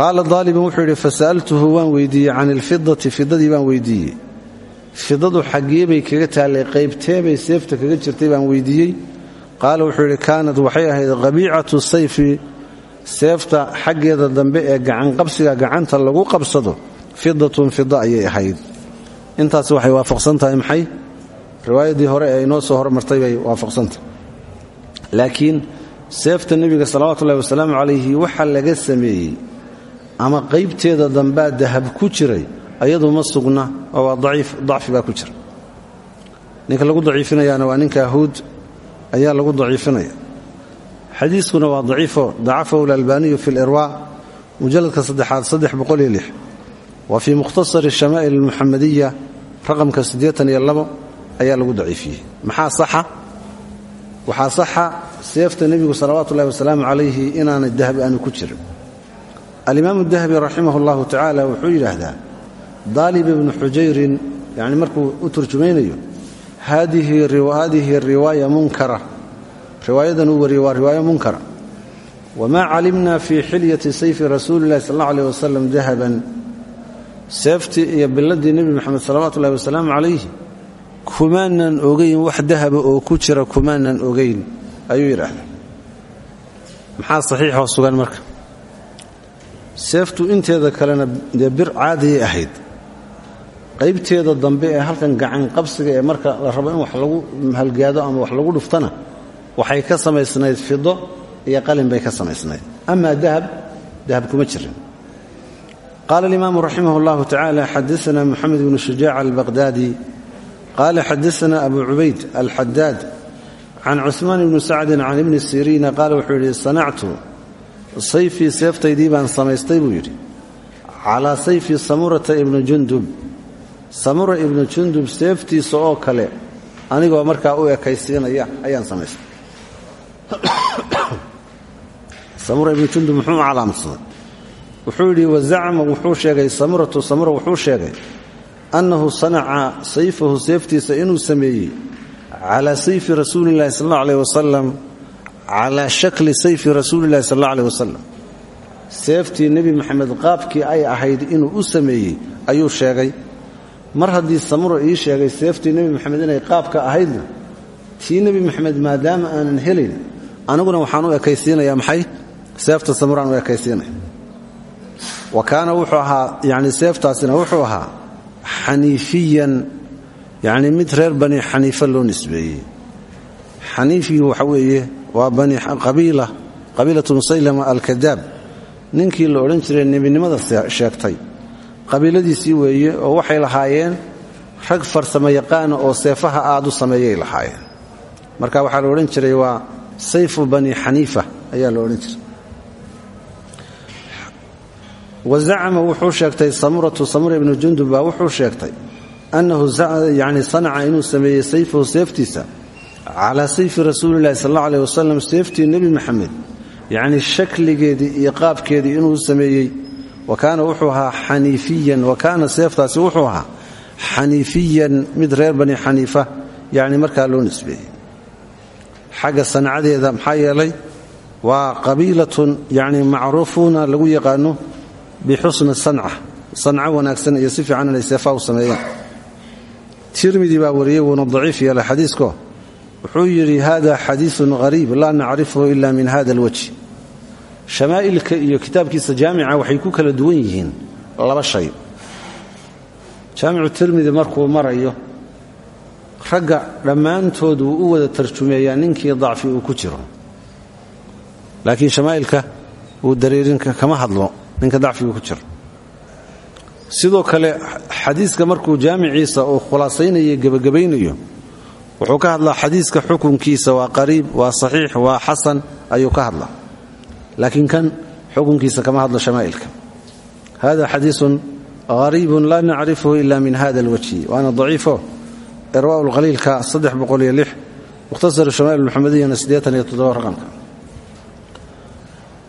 Qaala daalibin wuxuu yidhi fasa'altuhu waan weydiiyey can ilfidati fidadii baan weydiiyey. Fidadu xaggee bay kaga taallay qaybteebay seefta kaga jirtay baan weydiiyey. Qaala wuxuu yidhi kaanad waxay ahayd qabiicatu sayfi seefta xaggeeda dambe ee gacanqabsiga gacanta lagu qabsado. Fidatun fida ayay ahayd. Intaas waxay waafaqsan tahay maxay riwaayadii hore ee inoo soo hormartay bay waafaqsantahay laakiin seefta nebiga salawatullahi wasalaamu calayhi waxaa laga sameeyey ama qaybteeda dambaa dahab ku jiray ayadu ma sugna oo waa dacfi baa ku jira. Ninka lagu daciifinayaana waa ninka huud ayaa lagu daciifinaya. Xadiiskuna waa daciifo dacafahu lalbaaniyu fi lirwa mujalladka saddexaad saddex boqoliyo lix. Wa fii mukhtasari shamaa'il almuxamadiya raqamka siddeetan iyo labo ayaa lagu daciifiyey. Maxaa saxa? Waxaa saxa seefta nebigu salawaatu ullahi wasalaamu calayhi inaanay dahabi aanu ku jirin. Alimaamu dahabi raximah allahu tacaala wuxuu yidhaahdaa daalib ibnu xujayrin yani markuu u turjumaynayo haadihi riwaaya munkara. Riwaayadan uu wariyey waa riwaayo munkara. Wamaa calimna fii xilyati sayfi rasuuli illahi sal alla aleh wasalam dahaban. Seeftii iyo biladii nebi moxamed salawatu ullahi wasalaamu kumaanan ogayn wax dahaba oo ku jira kumaanan ogayn ayuu yidhaahdaa. Maxaa saxiixoo sugan marka? Seeftu inteeda kalena dee bir caadiyay ahayd. Qaybteeda dambe ee halkan gacan qabsiga ee marka la rabo in wax lagu halgaado ama wax lagu dhuftana waxay ka samaysnayd fido iyo qalin bay ka samaysnayd. Amaa dahab dahab kuma jirin. Qaala alimaamu raximah اllahu tacala xadaana moxamed bnu shujaac albaqhdaadi qaala xadaana abu cubayd alxadaad can cuثmaan ibni sacdin can ibni siriina qaala wuxuu yidhi sanactu sayfii seeftaydii baan samaystay buu yidhi calaa sayfi samurata ibni jundub samura ibnu jundub seeftiisa oo kale anigoo markaa u ekaysiinaya ayaan samaystay samura ibnu jundub muxuu u calaamadsaday wuxuu yidhi wazacma wuxuu sheegay samuratu sheegay annahu sanaca sayfahu seeftiisa inuu sameeyey calaa sayfi rasuuli illahi sal alla aleh wasalam calaa shakli sayfi rasuuli illahi sal alla aleh wasalam seeftii nebi maxamed qaabkii ay ahayd inuu u sameeyey ayuu sheegay mar haddii samura ii sheegay seeftii nebi maxamed inay qaabka ahaydna tii nebi maxamed maadaama aanan helayn aniguna waxaan u ekaysiinaya maxay seefta samuraan u ekaysiinaya wa kaana wuxuu ahaa yani seeftaasina wuxuu ahaa xaniifiyan yacni mid reer bani xaniifa loo nisbeeyey. Xaniifigii waxa weeye waa qabiilatu musaylama alkadaab. Ninkii la odhan jiray nebinimada sheegtay. Qabiiladiisii weeye oo waxay lahaayeen rag farsamo yaqaana oo seefaha aad u sameeyay lahaayeen. Marka waxaa la odhan jiray waa sayfu bani xaniifa ayaa la odhan jiray wa zacama wuxuu sheegtay samuratu samura ibnu jundub baa wuxuu sheegtay annahu yani sanaca inuu sameeyey sayfahu seeftiisa calaa sayfi rasuulilahi sal alla aleh wasalam seeftii nebi maxamed. Yacni shakligeedii iyo qaabkeedii inuu sameeyey. Wa kaana wuxuu ahaa xaniifiyan wa kaana seeftaasi wuxuu ahaa xaniifiyan mid reer bani xaniifa yacni markaa loo nisbeeyey. Xagga sancadeeda maxaa yeelay waa qabiilatun yacni macruufuuna lagu yaqaano bixusni sanca sanco wanaagsan iyo si fiican inay seefaa u sameeyaan tirmidi baa wariyey wuuna daciif yeelay xadiisko wuxuu yidhi hada xadiiun hariib laa nacrifuhu ila min hada alwajh shamaa'ilka iyo kitaabkiisa jaamica waxay ku kala duwan yihiin laba shay jaamicu tirmidi markuu marayo ragga dhammaantood wuu u wada tarjumeeyaa ninkii dacfi uu ku jiro laakiin shamaa'ilka wuu dareerinka kama hadlo ninka dacfigu ku jiro. Sidoo kale xadiiska markuu jaamiciisa uu khulaasaynayo gebagabaynayo wuxuu ka hadlaa xadiiska xukunkiisa waa qariib waa saxiix waa xasan ayuu ka hadlaa. Laakiin kan xukunkiisa kama hadlo shamaa'ilka. Hada xadiisun hariibun laa nacrifuhu ila min hada alwajhi. Waana daciifo. Irwaa lkhaliilka mukhtasar shamaa'il muxamadiyana raqamka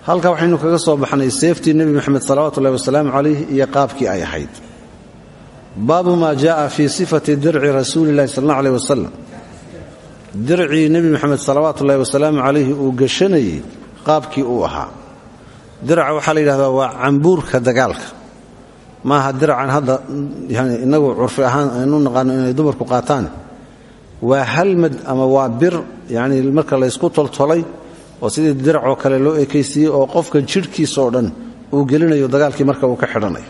halkaa waxaynu kaga soo baxnay seeftii nebi moxamed salawatu ullahi wasalaamu calayh iyo qaabkii ay ahayd. Baabu maa jaءa fii sifati dirci rasuuli illahi sal alla aleh wasalam dircii nebi moxamed salawaatu ullahi wasalaamu calayhi uu gashanayey qaabkii uu ahaa. Diraca waxaa la yidhahdaa waa cambuurka dagaalka. Maaha diracan hadda inagu curfi ahaan aynu naqaano inay dumarku qaataan. Waa halmad ama waa bir yani marka laysku toltolay oo sidii diracoo kale loo ekaysiiyey oo qofka jidhkiisa oo dhan uu gelinayo dagaalkii marka uu ka xidhanayo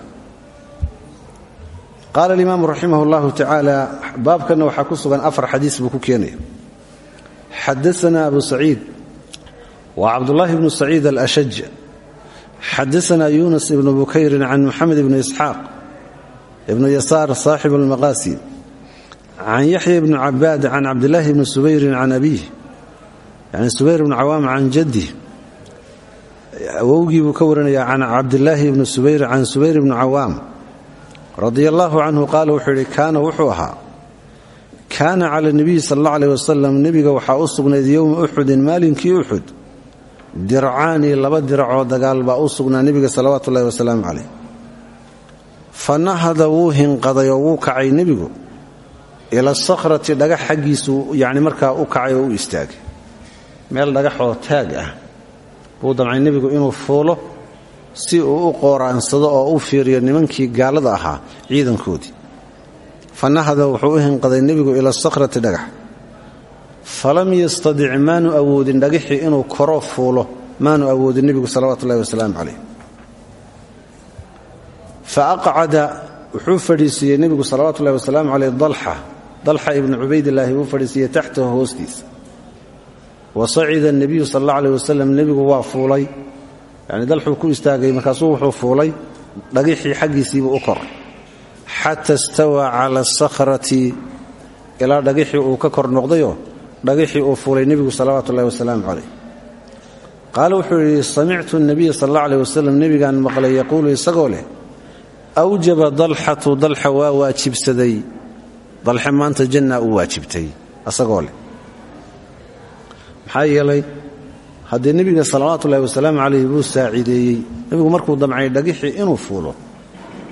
qaala alimaamu raximah اllahu tacaala baabkanna waxaa ku sugan afar xadiis buu ku keenaya. Xadaana abu saciid wa cabdullaahi bnu saciid alashaj. Xadaana yunas ibnu bukayrin can muxamed ibni isxaaq ibnu yasaar saaxibu almaqaasi can yaxya ibni cabaad can cabdillaahi bni subayrin can abiih yani subayr ibnu cawaam can jaddi awowgii buu ka warinayaa can cabdillaahi ibni subayr can subayr ibni cawaam. Radia allaahu canhu qaala wuxuu yidhi kaana wuxuu ahaa kaana cala nebiyi sal alla aleh wasalam nebiga waxaa u sugnayd yowma uxudin maalinkii uxud dircaani laba diracoo dagaal baa u sugnaa nebiga salawaatu ullahi wasalaamu caleyh fa nahada wuu hinqaday oo wuu kacay nebigu ila sakhrati dhagax xaggiisu yani u kacay oo u istaagay meel dhagaxoo taag ah. Buu damcay nebigu inuu fuulo si uu u qooraansado oo u fiiriyo nimankii gaalada ahaa ciidankoodii. Fa nahada wuxuu u hinqaday nebigu ila sakhrati dhagax. Falam yastadic maanu awoodin dhagixii inuu koro fuulo maanu awoodin nebigu salawatu ullahi wasalaamu calayh. Fa aqcada wuxuu fadhiisiiyey nebigu salawatu ullahi wasalaamu caleyh dalxa. Dalxa ibnu cubaydillaahi wuu fadhiisiiyey taxtahu hoostiisa wa sacida nebiyu sal alla aleh wasalam nebigu waa fuulay. Yani dalxuu ku istaagay markaasuu wuxuu fuulay. Dhagixii xaggiisiibuu u koray xata istawaa cala asakhrati ilaa dhagixii uu ka kor noqdayoo dhagixii uu fuulay nebigu salawaatu ullahi wasalaamu calayh. Qaala wuxuu yidhi samictu nebiya sal alla aleh wasalam nebigaan maqlay yaquulu isagoo leh awjaba dalxatu dalxa waa waajibsaday. Dalxe maanta janna uu waajibtay maxaa yeelay haddee nebiga salawaatu ullahi wasalaamu calayh buu saaciideeyey nebigu markuu damcay dhagixii inuu fuulo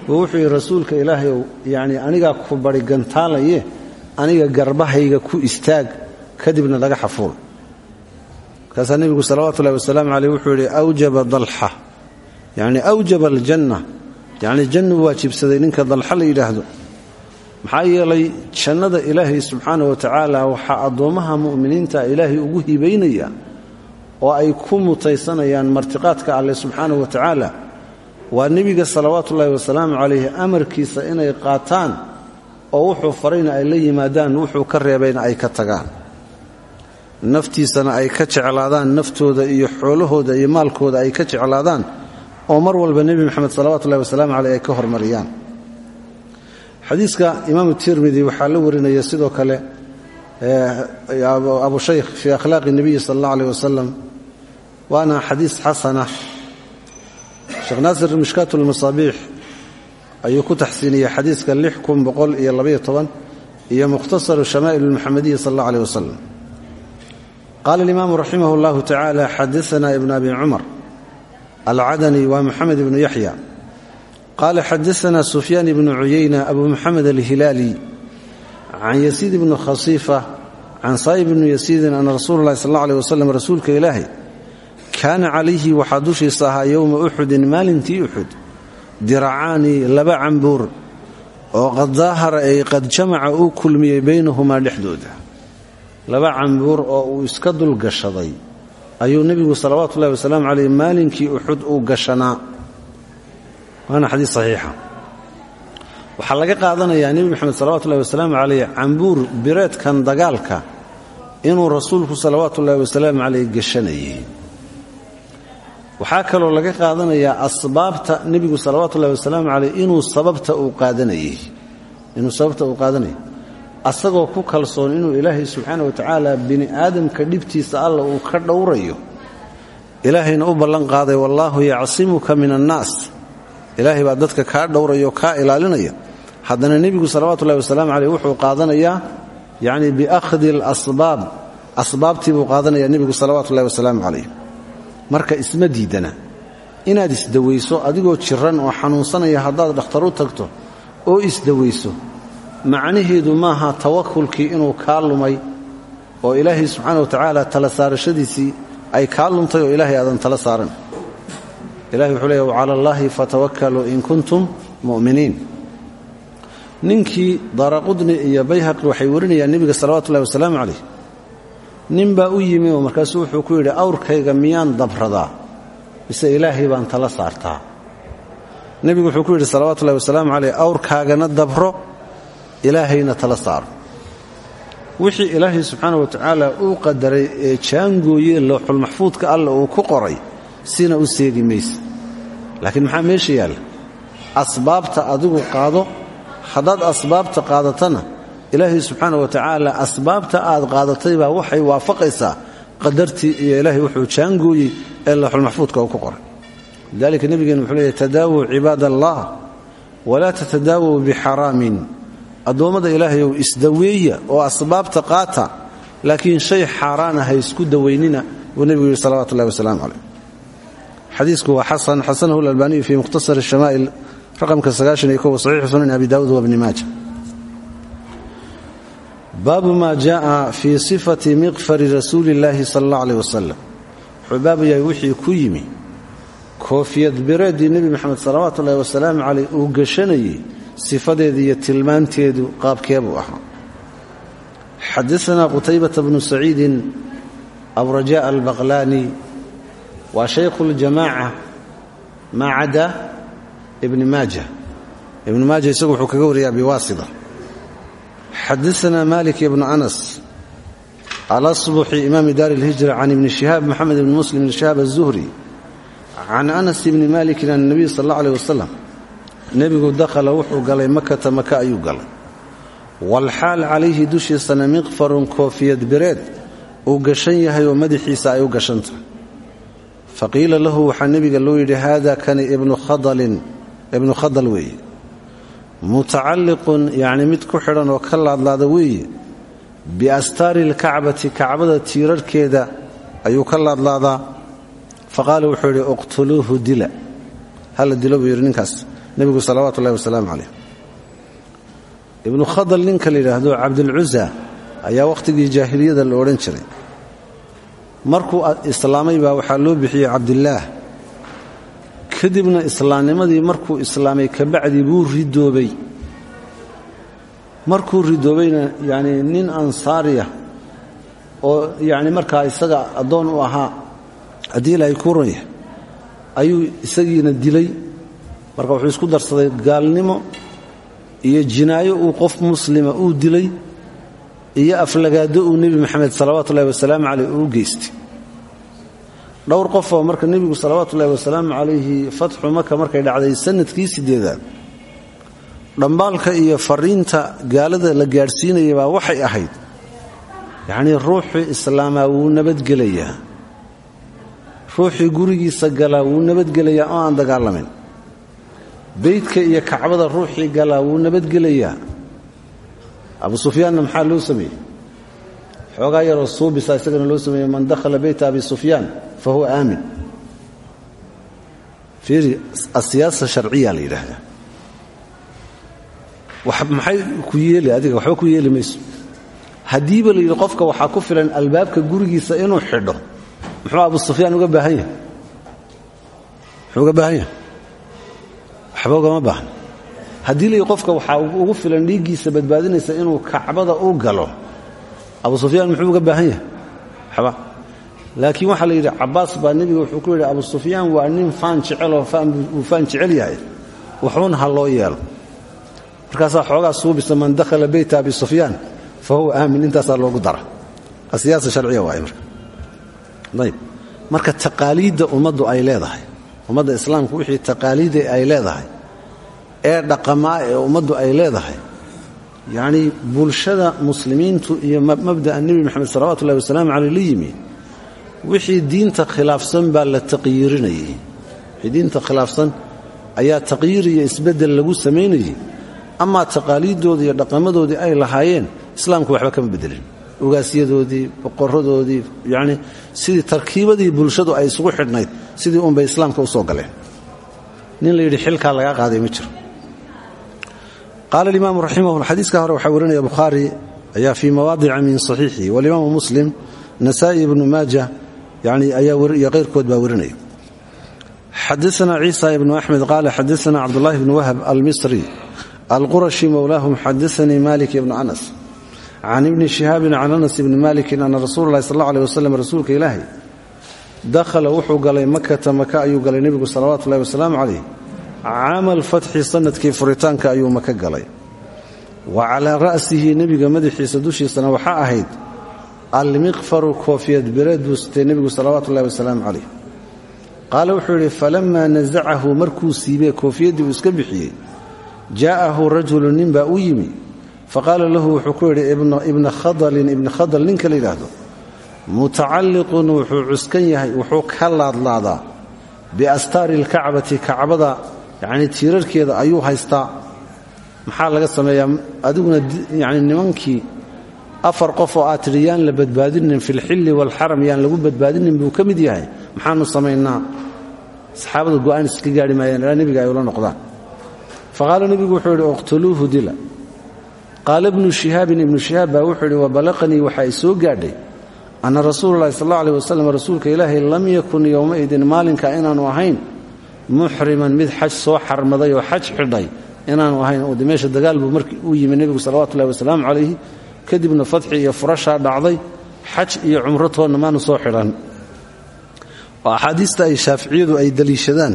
buu wuxuu yidhi rasuulka ilaahay ow yacnii anigaa ku bari gantaalaye aniga garbahayga ku istaag kadibna dhagaxa fuul. Markaasaa nebigu salawaatu ullahi wasalaamu caleyh wuxuu yidhi awjaba dalxa. Yacni awjaba aljanna. Yacni jannu waajibsaday ninka dalxa la yidhaahdo maxaa yeelay jannada ilaahay subxaana wa tacaala waxaa addoommaha mu'miniinta ilaahay ugu hibaynaya oo ay ku mutaysanayaan martiqaadka alleh subxaana wa tacaala waa nebiga salawaatu ullaahi wasalaamu calayhi amarkiisa inay qaataan oo wuxuu farayna ay la yimaadaan wuxuu ka reebayna ay ka tagaan. Naftiisana ay ka jeclaadaan naftooda iyo xoolahooda iyo maalkooda ay ka jeclaadaan oo mar walba nebi moxamed salawatu ullahi wasalaamu caleyh ay ka hormariyaan xadiiska imaamu tirmidi waxaa la warinaya sidoo kale abu shaykh fii akhlaaqi nebiyi sala allah aleh wasalam waana xadiis xasana. Sheekh naasir mishkaat lmasaabiix ayuu ku taxsiiniyey xadiiska iyo mukhtasaru shamaa'il lmuxamadiyi sal allah aleh wasalam qaala alimaamu raximah اllahu tacaala xadaana ibn abi cumar alcadani waa moxamed ibnu yaxya qaala xadaana sufyaan ibnu cuyayna abu muxamed alhilaali can yasiid ibni khasiifa can saa'ib ibni yasiidin ana rasuula llahi sal allau aleh wasalam rasuulka ilaahay kaana calayhi waxaa dushiisa ahaa yowma uxudin maalintii uxud diracaani laba cambuur oo qad daahara ay qad jamaca uu kulmiyey baynahumaa dhexdooda laba cambuur oo uu iska dul gashaday ayuu nebigu salawaatu ullahi wasalaamu caleyh maalinkii uxud uu gashanaa waana xadiis saxiixa. Waxaa laga qaadanayaa nebi moxamed salawatu ullahi wasalaamu caleyh cambuur bireedkan dagaalka inuu rasuulku salawaatu ullahi wasalaamu caleyh gashanayay. Waxaa kaloo laga qaadanayaa asbaabta nebigu salawaatu ullahi wasalaamu caleyh inuu sababta uu qaadanayay. Inuu sababta uu qaadanayay. Asagoo ku kalsoon inuu ilaahay subxaana wa tacaala bini aadamka dhibtiisa alla uu ka dhowrayo. Ilaahayna u ballan qaaday wallaahu yacsimuka min annaas ilaahay baa dadka kaa dhowraya oo kaa ilaalinaya. Haddana nebigu salawatu ullahi wasalaamu caleyh wuxuu qaadanayaa yacni biakhdi alasbaab. Asbaabtii buu qaadanaya nebigu salawaatu ullahi wasalaamu caleyh marka isma diidana inaad isdawayso adigoo jiran oo xanuunsanaya haddaad dhakhtar u tagto oo isdawayso macnaheedu maaha tawakulkii inuu kaa lumay oo ilaahay subxaana wa tacaala tala saarashadiisii ay kaa luntay oo ilaahay aadan tala saaran ilahay wuxuu leeya wcala allaahi fatawakkaluu in kuntum mu'miniin. Ninkii daraqudni iyo bayhaqi waxay warinayaan nebiga salawatu ullahi wasalaamu calayh. Nin baa u yimi oo markaasuu wuxuu ku yidhi awrkayga miyaan dabradaa? Mise ilaahay baan tala saartaa? Nebigu wuxuu ku yidhi salawatu ullahi wasalaamu caleyh awrkaagana dabro ilaahayna tala saaro. Wixii ilaahay subxaana wa tacaala uu qadaray ee jaangooye looxulmaxfuudka alla uu ku qoray sina u seegi mayse laakiin maxaa meesha yaalla asbaabta adigu qaado haddaad asbaabta qaadatana ilaahay subxaana wa tacaala asbaabta aad qaadatay baa waxay waafaqaysaa qadartii iyo ilaahay wuxuu jaangooyey ee looxulmaxfuudka uu ku qoray. Lidalika nebigeenu wuxuu leeyahy tadaawow cibaad allah walaa tatadaawow bixaraamin. Addoommada ilaahayow isdaweeya oo asbaabta qaata laakiin shay xaaraana ha isku dawaynina buu nebigu yidhi salawatu ullahi wasalaamu caleyh xadiisku waa xasan xasanahu alalbaaniyu fii mukhtasar shamaa'il raqamka saxiixu sunan abi daawuud wa bni maaja baabu maa jaءa fii sifati miqfari rasuuli اllaahi sala اllah aleyh wasalam wuxuu baabu yahay wixii ku yimi koofiyad bireeddii nebi moxamed salawaatu ullahi wasalaamu caleyh uu gashanayey sifadeedu iyo tilmaanteedu qaabkeebuu ahaa xadaanaa qutaybata bnu saciidin abrajaء albaqlaani waa shaykhu اljamaaca maa cada ibni maaja ibni maaja isagu wuxuu kaga wariyaa biwaasida xadaanaa malik ibnu anas alasbuxi imaami daari اlhijra can ibni shihaab moxamed ibni muslim ibni shihaab aلzuhri can anas ibni malikin an nebiy sal اllah alيh wasalam nebigu dakhala wuxuu galay makata maka ayuu galay walxaal calayhi dushiisana miqfarun koofiyad bireed uu gashan yahay oo madaxiisa ay u gashan tahay faqiila lahu waxaa nebiga loo yidhi haada kani ibnu khadal weeye. Mutacalliqun yacni mid ku xidhan oo ka laadlaada weeye. Biastaari lkacbati kacbada tiirarhkeeda ayuu ka laadlaadaa. Faqaala wuxuu yidhi dila. Hala dilo buu yidhi ninkaas. Nebigu salawaatu ullahi wasalaamu calayh. Ibnu khadal ninka la yidhaahdo cabdulcusa ayaa wakhtigii jaahiliyada la odhan jiray markuu islaamay baa waxaa loo bixiyey cabdillaah kadibna islaamnimadii markuu islaamay kabacdi buu ridoobay. Markuu ridoobayna yacni nin ansaariya oo yacni markaa isaga addoon u ahaa haddii ilaahay ku ranya ayuu isagiina dilay. Marka wuxuu isku darsaday gaalnimo iyo jinaayo uu qof muslima uu dilay iyo aflagaado uu nebi moxamed salawaatu ullahi wasalaamu caleyh uu geystay. Dhowr qofoo marka nebigu salawaatu ullahi wasalaamu calayhi fatxu maka markay dhacday sannadkii sideedaad dhambaalka iyo fariinta gaalada la gaadhsiinaya baa waxay ahayd yacnii ruuxii islaamaa wuu nabadgelayaa. Ruuxii gurigiisa galaa wuu nabadgelayaa oo aan dagaalamayn beydka iyo kacbada ruuxii galaa wuu nabadgelayaa abu sufyaanna maxaa loo sameeyey? Xoogaa yaroo suubisa isagana loo sameeyey man dakhala beyta abi sufyaan fa huwa aamin. Fiiri asiyaasa sharciya la yidhaahdaa. Maxay ku yeeli adiga waxba ku yeeli mayso. Haddiiba la yidhi qofka waxaa ku filan albaabka gurigiisa inuu xidho muxuu abu sufyaan uga baahan yahay? Uga baahan yahay? Waxba ugama haddii la yidhi qofka waxaa ugu filan dhiiggiisa badbaadinaysa inuu kacbada u galo abu sufyaan muxuu uga baahan yahay? Waxba. Laakiin waxaa la yidhi cabbaas baa nebiga wuxuu ku yidhi abu sufyaan waa nin faan jeceloo uu faan jecel yahay. Wuxuun ha loo yeelo. Markaasaa xoogaa suubisa man dakhala beyta abi sufyaan fa huwa aamin. Intaasaa loogu dara asiyaasa sharciya waaye marka. Marka taqaaliidda ummaddu ay leedahay ummadda islaamku wixii taqaaliidda ay leedahay ee dhaqamaa ee ummaddu ay leedahay. Yacnii bulshada muslimiintu iyo mabda'a nebi moxamed salawatu ullahi wasalaamu caleyh la yimi wixii diinta khilaafsan baa la taqyiirinayay. Wixii diinta khilaafsan ayaa taqyiir iyo isbeddel lagu samaynayay amaa taqaaliiddoodii iyo dhaqamadoodii ay lahaayeen islaamku waxba kama bedelin. Ugaasyadoodii boqoradoodii yacnii sidii tarkiibadii bulshadu ay isugu xidhnayd sidii uunbay islaamka u soo galeen. Nin la yidhi xilkaa lagaa qaaday ma jiro qaala alimaamu raximah xadiiska hore waxaa warinaya bukhaari ayaa fii mawaadica min saxiixihi walimaamu muslim nasaa'i ibnu maaja yani ayaaiyo kayrkood baa warinaya xadaana ciisa ibnu axmed qaala xadaana cabdulahi bnu wahab almisri alqurashi mowlaahum xadaanii malik ibnu anas can ibni shihaabin can anas ibni malikin ana rasuula lahi sal alla aleh wasalam rasuulka ilaahay dakhala wuxuu galay makata maka ayuu galay nebigu salawaatu ullahi wasalaamu calayh caama alfatxi sannadkii furitaanka ayuu maka galay. Wa calaa ra'sihi nebiga madaxiisa dushiisana waxaa ahayd almiqfaru koofiyad bereed buu sitay nebigu salawaatu ullahi wasalaamu calayh. Qaala wuxuu yidhi falammaa nasacahu markuu siibee koofiyaddii uu iska bixiyey jaa'ahu rajulu nin baa u yimi. Faqaala lahu wuxuu ku yidhi ibna khadalin ibni khadal ninka la yidhaahdo. Mutacalliqun wuxuu cuskan yahay wuxuu ka laadlaadaa biastaari alkacbati kacbada yacnii tiirarkeeda ayuu haystaa. Maxaa laga sameeyaa? Adiguna yani nimankii afar qof oo aad tidhi yaan la badbaadinin fi lxilli waalxaram yaan lagu badbaadinin buu ka yahay. Maxaanu samaynaa? Saxaabada go'aan iska gaari maayeen ilaa nebiga ay ula noqdaan. Faqaala nebigu wuxuu yidhi iqtuluuhu dila. Qaala ibnu shihaabin ibnu shihaab baa wuxuu yidhi wabalaqanii waxaa i soo gaadhay. Anna rasuululahi sal alla wasalam rasuulka ilaahay lam yakun yowmaidin maalinka inaanu ahayn muxriman mid xaj soo xarmaday oo xaj xidhay. Inaanu ahayn de meesha dagaal buu markii u yimi nebigu salawatu ullahi wasalaamu calayhi. Kadibna fadxi iyo furashaa dhacday. Xaj iyo cumro toonna maanu soo xidhan. Oo axaadiista ay shaaficiyadu ay daliishadaan.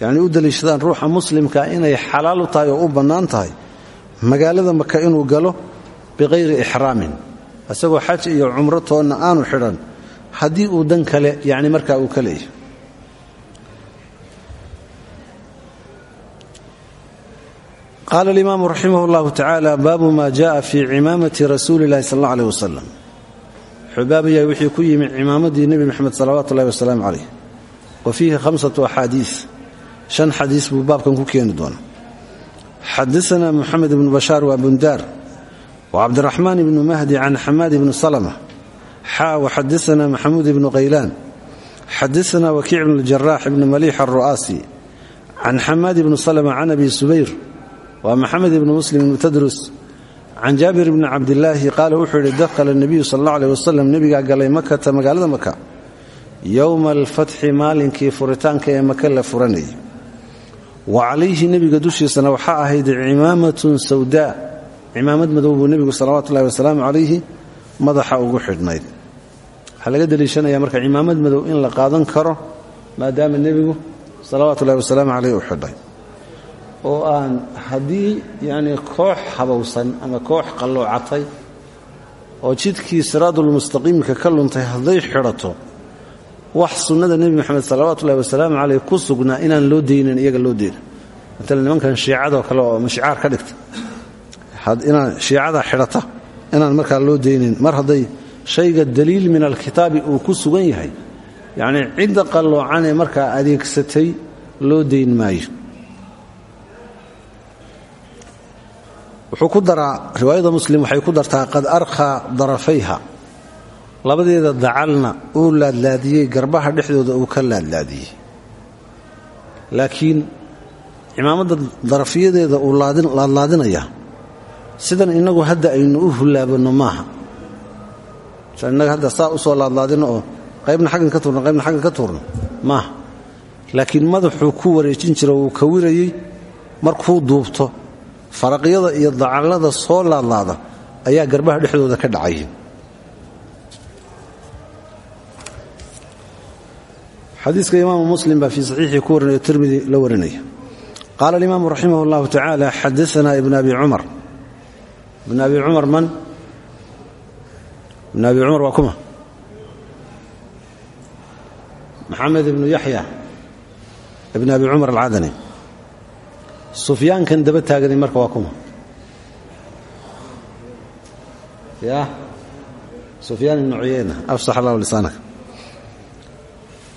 Yacnii u daliishadaan ruuxa muslimka inay xalaal u tahay oo u bannaan tahay. Magaalada maka inuu galo biqayri ixraamin. Isagoo xaj iyo cumro toonna aanu xidhan. Haddii uu dan kale yacni markaa uu ka qaala alimaamu raximah llahu tacaala baabu maa jaaa fii cimaamati rasuuli illahi sal alla aleh wasalam wuxuu baabayahay wixii ku yimi cimaamadii nebi moxamed salawaatu ullahi wasalaamu caleyh wa fiihi hamsatu axaadiis shan xadiis buu baabkan ku keeni doonaa xadaanaa muxamed ibnu bashaar waa bundaar wa cabdiraxmaan ibnu mahdi can xamaad ibnu salma xaa wa xadaanaa maxamuud ibnu qaylaan xadaanaa wakiic ibnu ljaraax ibnu maliix aru'aasi can xamaad ibnu salma can abi subayr waa maxamed ibni muslim ibnu tadrus can jaabir bni cabdilaahi qaala wuxuu yidhi dakhala nebiyu sal alla aleh wasalam nebigaa galay makata magaalada maka yowma alfatxi maalinkii furitaanka ee maka la furanayay wa calayhi nebiga dushiisana waxaa ahayd cimaamatun sawdaa cimaamad madow buu nebigu salawaatu ullahi wasalaamu calayhi madaxa ugu xidhnayd. Waxaa laga deliishanaya marka cimaamad madow in la qaadan karo maadaama nebigu salawaatu ullahi wasalaamu caleyh u xidhay oo aan haddii yacnii koox habowsan ama koox qalloocatay oo jidkii siraadulmustaqiimka ka luntay hadday xidhato wax sunnada nebi moxamed salawaatu ullahi wasalaamu caleyh ku sugnaa inaan loo deynin iyaga loo deynin matala nimankan shiicadoo kale oo mashicaar ka dhigta inaan shiicada xidhata inaan markaa loo deynin mar hadday shayga daliil min alkitaabi uu ku sugan yahay yacnii cidda qalloocanee markaa adeegsatay loo dayn maayo wuxuu ku daraa riwaayada muslim waxay ku dartaa qad arkhaa darafayha. Labadeeda dacalna uu laadlaadiyey garbaha dhexdooda uu ka laadlaadiyey. Laakiin cimaamadda darafiyadeeda uu laadlaadinaya sidan innagu hadda aynu u hullaabanno maaha. Innaga hadda saa u soo laadlaadino oo qaybna xaggan ka tuurno qaybna xaggan ka tuurno maaha. Laakiin madaxuu ku wareejin jiro wuu kawirayey markuu duubto faraqyada iyo dacallada soo laadlaada ayaa garbaha dhexdooda ka dhacaya xadiiska imaamu muslim baa fii saxiixii ku tirmidi la warinaya. Qaala alimaamu raximah اllahu tacaala xadaana ibn abi cumar. Ibn abi cumar man? Ibn abi cumar waa kuma? Maxamed ibnu yaxya ibn abi cumar alcadani sufyaankan daba taagani marka waa kuma. Ya. Sufyaan ibnu cuyeyna afsax allahu lisaanaka.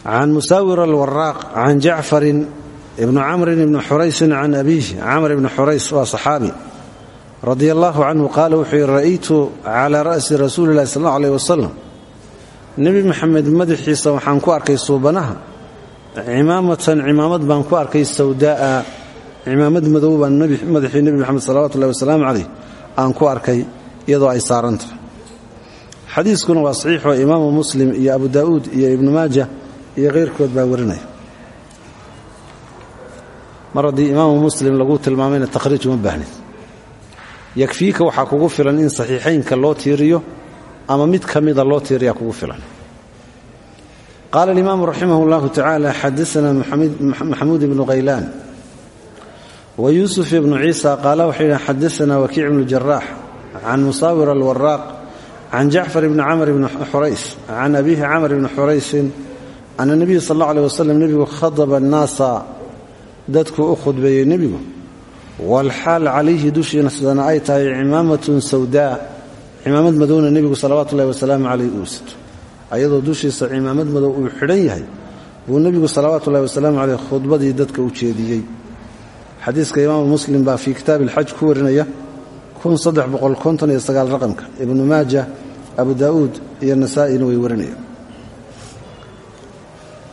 Can musaawir alwaraaq can jacfarin ibni camrin ibni xuraysin can abiihi camr ibni xurays waa saxaabi radia allahu canhu qaala wuxuu ra'aytu calaa ra'si rasuuli illahi sal allau aleyh wasalam nebi maxamed waxaan ku arkay suubanaha. Cimaamatan cimaamad baan ku arkay sawdaa'a cimaamad madow baan madaxii nebi maxamed salawatu ullahi wasalaamu caleyh aan ku arkay iyadoo ay saaran tahay. Xadiiskuna waa saxiixoo imaamu muslim iyo abu daa'uud iyo ibnu maaja iyo keyrkood baa warinaya. Mar haddii imaamu muslim lagu tilmaamayna takhriij uma baahnid yakfiika waxaa kugu filan in saxiixaynka loo tiiriyo ama mid ka mida loo tiiriyaa kugu filan. Qaala alimaamu raximah اllahu tacaala xadaana maxamuud ibnu khaylaan wa yuusuf ibnu ciisa qaala waxay yidhahen xadaana wakiic ibnu jaraax can musaawir alwaraaq can jacfar ibni camr ibni xurays can abiihi camr ibni xuraysin ana nebiya sal alla aleh wasalam nebigu khadaba annaasa dadkuu u khudbeeyey nebigu. Walxaal calayhi dushiina sidana ay tahay cimaamatun sawdaa cimaamad madowna nebigu salawaatu ullahi wasalaamu caleyh uu sito. Ayadoo dushiisa cimaamad madow uu xidhan yahay buu nebigu salawaatu ullahi wasalaamu caleyh khudbadii dadka u xadiiska imaamu muslim baa fii kitaabi alxaj ku warinaya raqamka ibnu maaja abu daa'uud iyo nasaa'ina way warinaya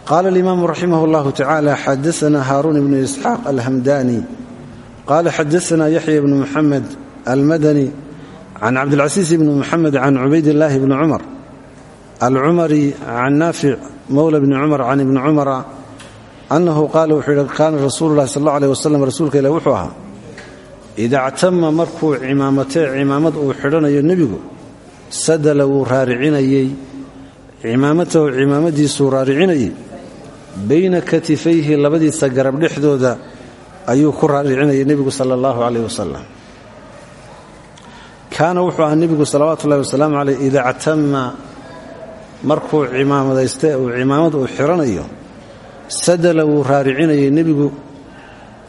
qaala alimaamu raximah اllahu tacaala xadaana haaruun ibnu isxaaq alhamdani qaala xadaana yaxya ibnu muxamed almadani can cabdilcasiis ibni muxamed can cubaydillaahi bni cumar alcumari can naafic mowla bni cumar can ibni cumara annahu qaala wuxuu yidhi kaana rasuulu llahi sal alla aleh wasalam rasuulka ilah wuxuu ahaa ida ctama markuu cimaamatee cimaamad uu xidhanayo nebigu sadala wuu raaricinayey cimaamatahu cimaamadiisuu raaricinayey bayna katifayhi labadiisa garab dhexdooda ayuu ku raaricinayay nebigu sala allahu caleyh wasalam kaana wuxuu ahaa nebigu salawaatu ullahi wasalaamu caleyh ida ctama markuu cimaamadayste uu cimaamad uu xidhanayo sadala wuu raaricinayey nebigu.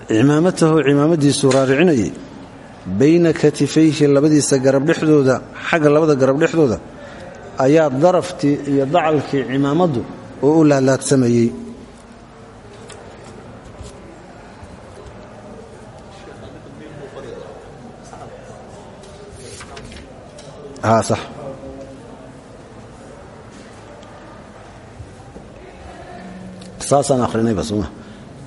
Cimaamatahu cimaamadiisuu raaricinayey bayna katifayhi labadiisa garab dhexdooda xagga labada garab dhexdooda ayaa daraftii iyo dacalkii cimaamaddu oo u laalaadsamayey sax saasaan akhrinayba soma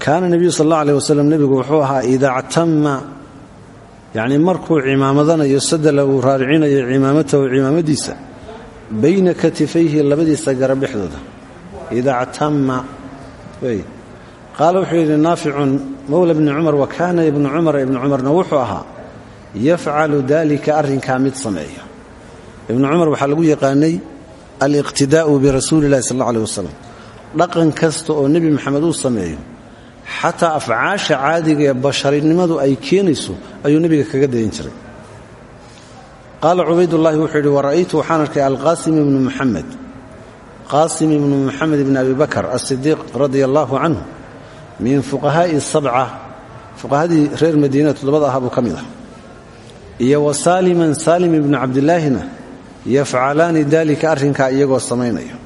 kaana nebiyu sal alla aleh wasalam wuxuu ahaa idaa ctama yacnii markuu cimaamadanayo sadala uu raaricinayo cimaamatahu cimaamadiisa bayna katifayhi labadiisa garab dhexdooda. Idaa ctama qaala wuxuu yidhi naaficun mowla bni wa kaana ibnu cumar ibnu cumarna wuxuu ahaa yafcalu dalika arrinkaa mid sameeya. Ibnu cumar waxaa lagu yaqaanay aliqtidaa'u birasuuli illahi sal alla aleh wasalam dhaqan kasta oo nebi maxamed uu sameeyo xataa afcaasha caadiga ee basharinimadu ay keenayso ayuu nebiga kaga dayan jiray. Qaala cubaydullaahi wuxuu yidhi wara'aytu waxaan arkay alqaasim ibnu muxamed qaasim ibnu muxamed ibni abi bakar asidiiq radia allaahu canhu min fuqahaa'i sabca. Fuqahadii reer madiina toddobada ahaa buu ka mid ah. Iyo wa saaliman saalim ibnu cabdilaahina yafcalaani daalika arrinkaa iyagoo samaynaya